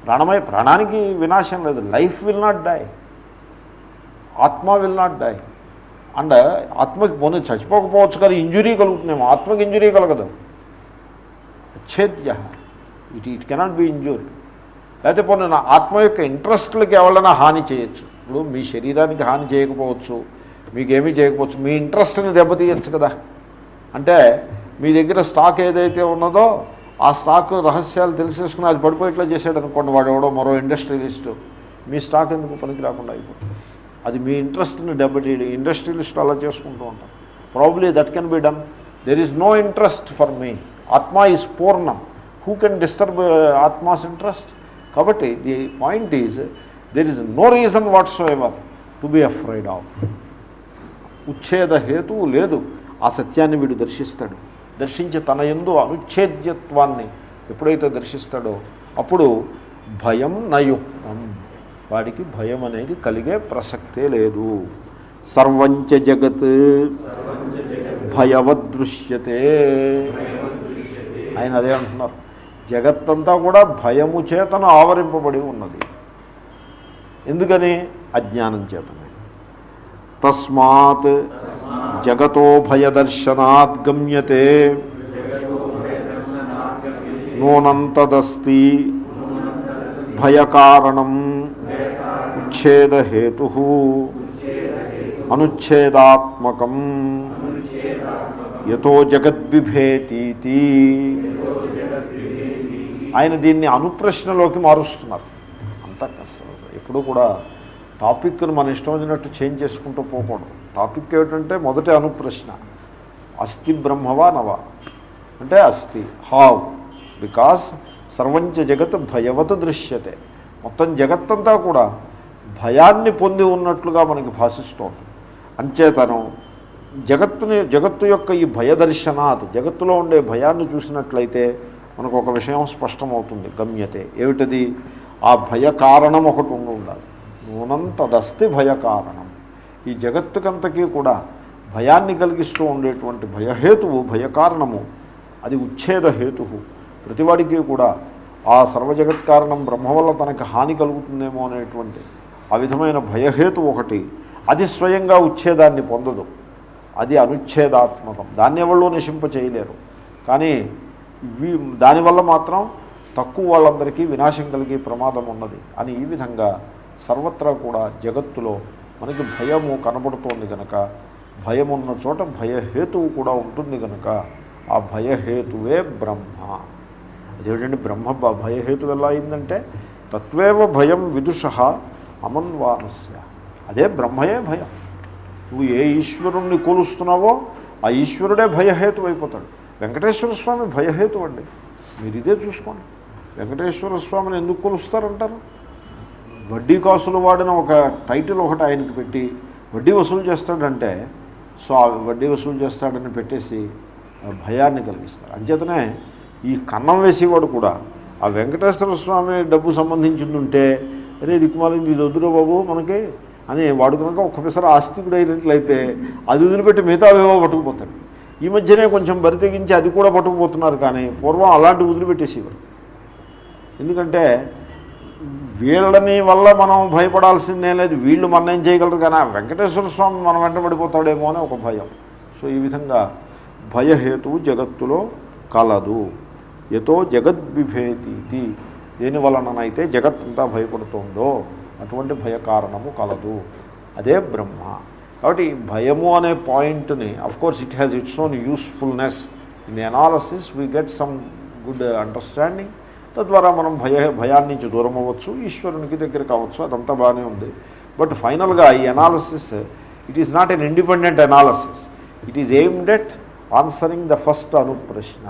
ప్రాణమయ ప్రాణానికి వినాశం లేదు. లైఫ్ విల్ నాట్ డై ఆత్మ విల్ నాట్ డై అండ్ ఆత్మకి పోనీ చచ్చిపోకపోవచ్చు కానీ ఇంజురీ కలుగుతుందేమో. ఆత్మకి ఇంజురీ కలగదు. అచ్చేద్య it it cannot be injury లేకపోతే పోనీ నా ఆత్మ యొక్క ఇంట్రెస్ట్లకి ఎవరైనా హాని చేయొచ్చు. ఇప్పుడు మీ శరీరానికి హాని చేయకపోవచ్చు. మీకేమీ చేయకపోవచ్చు. మీ ఇంట్రెస్ట్ని దెబ్బతీయచ్చు కదా. అంటే మీ దగ్గర స్టాక్ ఏదైతే ఉన్నదో ఆ స్టాక్ రహస్యాలు తెలిసేసుకుని అది పడిపోయేట్లా చేశాడు అనుకోండి వాడు ఎవడో మరో ఇండస్ట్రియలిస్టు. మీ స్టాక్ ఎందుకు పనికి రాకుండా అయిపోతుంది? అది మీ ఇంట్రెస్ట్ని దెబ్బతీయడం. ఇండస్ట్రియలిస్ట్ అలా చేసుకుంటూ ఉంటారు probably that can be done there is no interest for me ఆత్మ ఈజ్ పూర్ణం హూ కెన్ డిస్టర్బ్ ఆత్మాస్ ఇంట్రెస్ట్ కాబట్టి the point is there is no reason whatsoever to be afraid of ఉచ్ఛేద హేతువు లేదు. ఆ సత్యాన్ని వీడు దర్శిస్తాడు. దర్శించి తన ఎందు అనుచ్ఛేద్యత్వాన్ని ఎప్పుడైతే దర్శిస్తాడో అప్పుడు భయం నయుక్తం. వాడికి భయం అనేది కలిగే ప్రసక్తే లేదు. సర్వంచ జగత్ భయవదృశ్యతే. ఆయన అదే అంటున్నారు. జగత్తంతా కూడా భయము చేతను ఆవరింపబడి ఉన్నది. ఎందుకని? అజ్ఞానం చేతనే. తస్మాత్ జగతో భయదర్శనాత్ గమ్యతే. నూనంతదస్తి భయకారణం. అనుచ్ఛేదహేతు. అనుచ్ఛేదాత్మకం. యతో జగద్విభేతీతి. ఆయన దీన్ని అనుప్రశ్నలోకి మారుస్తున్నారు. అంత ఎప్పుడు కూడా టాపిక్ను మన ఇష్టం వచ్చినట్టు చేంజ్ చేసుకుంటూ పోకూడదు. టాపిక్ ఏమిటంటే మొదటి అనుప్రశ్న. అస్థి బ్రహ్మవా నవా. అంటే అస్థి. హావ్. బికాస్ సర్వంచ జగత్ భయవత్ దృశ్యతే. మొత్తం జగత్తంతా కూడా భయాన్ని పొంది ఉన్నట్లుగా మనకి భాషిస్తోంది. అంచేతను జగత్తుని జగత్తు యొక్క ఈ భయదర్శనాత్ జగత్తులో ఉండే భయాన్ని చూసినట్లయితే మనకు ఒక విషయం స్పష్టమవుతుంది గమ్యతే. ఏమిటది? ఆ భయ కారణం ఒకటి ఉండి ఉండాలి. నూనంతదస్తి భయ కారణం. ఈ జగత్తుకంతకీ కూడా భయాన్ని కలిగిస్తూ ఉండేటువంటి భయహేతువు భయకారణము అది ఉచ్ఛేద హేతు ప్రతివాడికి కూడా ఆ సర్వజగత్ కారణం బ్రహ్మ వల్ల తనకి హాని కలుగుతుందేమో అనేటువంటి ఆ విధమైన భయహేతు ఒకటి. అది స్వయంగా ఉచ్ఛేదాన్ని పొందదు. అది అనుచ్ఛేదాత్మకం. దాన్ని ఎవరు నశింప చేయలేరు. కానీ వీ- దానివల్ల మాత్రం తక్కువ వాళ్ళందరికీ వినాశం కలిగే ప్రమాదం ఉన్నది అని ఈ విధంగా సర్వత్రా కూడా జగత్తులో మనకి భయము కనబడుతోంది కనుక భయమున్న చోట భయహేతువు కూడా ఉంటుంది కనుక ఆ భయహేతువే బ్రహ్మ. అదేమిటంటే బ్రహ్మ భయహేతువు భయహేతు ఎలా అయిందంటే తత్వేవ భయం విదుష అమన్వానస్య అదే బ్రహ్మయే భయం. నువ్వు ఏ ఈశ్వరుణ్ణి కొలుస్తున్నావో ఆ ఈశ్వరుడే భయహేతు అయిపోతాడు వెంకటేశ్వర స్వామి భయహేతు అండి మీరు ఇదే చూసుకోండి. వెంకటేశ్వర స్వామిని ఎందుకు కొలుస్తారంటారు? వడ్డీ కాసులు వాడిన ఒక టైటిల్ ఒకటి ఆయనకి పెట్టి వడ్డీ వసూలు చేస్తాడంటే సో ఆ వడ్డీ వసూలు చేస్తాడని పెట్టేసి ఆ భయాన్ని కలిగిస్తారు. అంచేతనే ఈ కన్నం వేసేవాడు కూడా ఆ వెంకటేశ్వర స్వామి డబ్బు సంబంధించింది ఉంటే అరే దిక్కుమాలింది ఇది వద్దురా బాబు మనకి అని వాడు కనుక ఒక్కసారి ఆస్తికుడు అయినట్లయితే అది వదిలిపెట్టి మిగతా ఏవో పట్టుకుపోతాడు. ఈ మధ్యనే కొంచెం బరి తెగించి అది కూడా పట్టుకుపోతున్నారు కానీ పూర్వం అలాంటి వదిలిపెట్టేసేవారు. ఎందుకంటే వీళ్ళని వల్ల మనం భయపడాల్సిందే లేదు వీళ్ళు మనం ఏం చేయగలరు కానీ వెంకటేశ్వర స్వామి మనం వెంటబడిపోతాడేమో అని ఒక భయం. సో ఈ విధంగా భయహేతువు జగత్తులో కలదు. ఎతో జగద్విభేతి దేని వలననైతే జగత్తంతా భయపడుతుందో అటువంటి భయ కారణము కలదు. అదే బ్రహ్మ. కాబట్టి ఈ భయము అనే పాయింట్ని course it has its own usefulness in analysis we get some good understanding తద్వారా మనం భయ భయాన్ని నుంచి దూరం అవ్వచ్చు ఈశ్వరునికి దగ్గర కావచ్చు అదంతా బాగానే ఉంది. బట్ ఫైనల్గా ఈ analysis it is not an independent analysis it is aimed at answering the first అనుప్రశ్న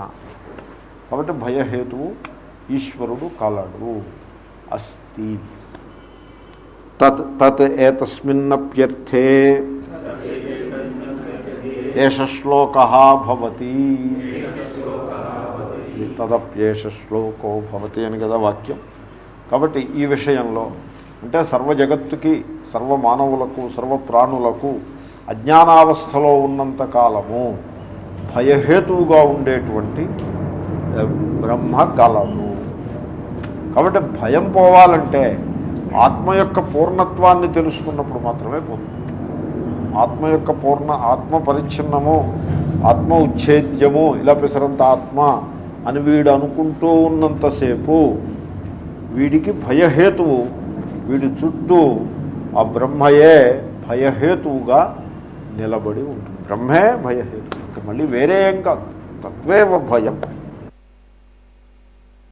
కాబట్టి భయహేతువు ఈశ్వరుడు కలడు. అస్తి. తత్ తత్ ఏతస్మిన్నప్యర్థే. ఏష శ్లోక భవతి. తదప్యేష శ్లోకో భవతి అని కదా వాక్యం. కాబట్టి ఈ విషయంలో అంటే సర్వ జగత్తుకి సర్వ మానవులకు సర్వ ప్రాణులకు అజ్ఞానావస్థలో ఉన్నంత కాలము భయహేతువుగా ఉండేటువంటి బ్రహ్మ కలదు కాబట్టి భయం పోవాలంటే ఆత్మ యొక్క పూర్ణత్వాన్ని తెలుసుకున్నప్పుడు మాత్రమే పోతుంది. ఆత్మ యొక్క పూర్ణ ఆత్మ పరిచ్ఛిన్నము ఆత్మ ఉచ్ఛేద్యము ఇలా పిసరంత ఆత్మ అని వీడు అనుకుంటూ ఉన్నంతసేపు వీడికి భయహేతువు. వీడి చుట్టూ ఆ బ్రహ్మయే భయహేతువుగా నిలబడి ఉంటుంది. బ్రహ్మే భయహేతు. ఇంకా మళ్ళీ వేరే ఏం కాదు. తత్వేవ భయం.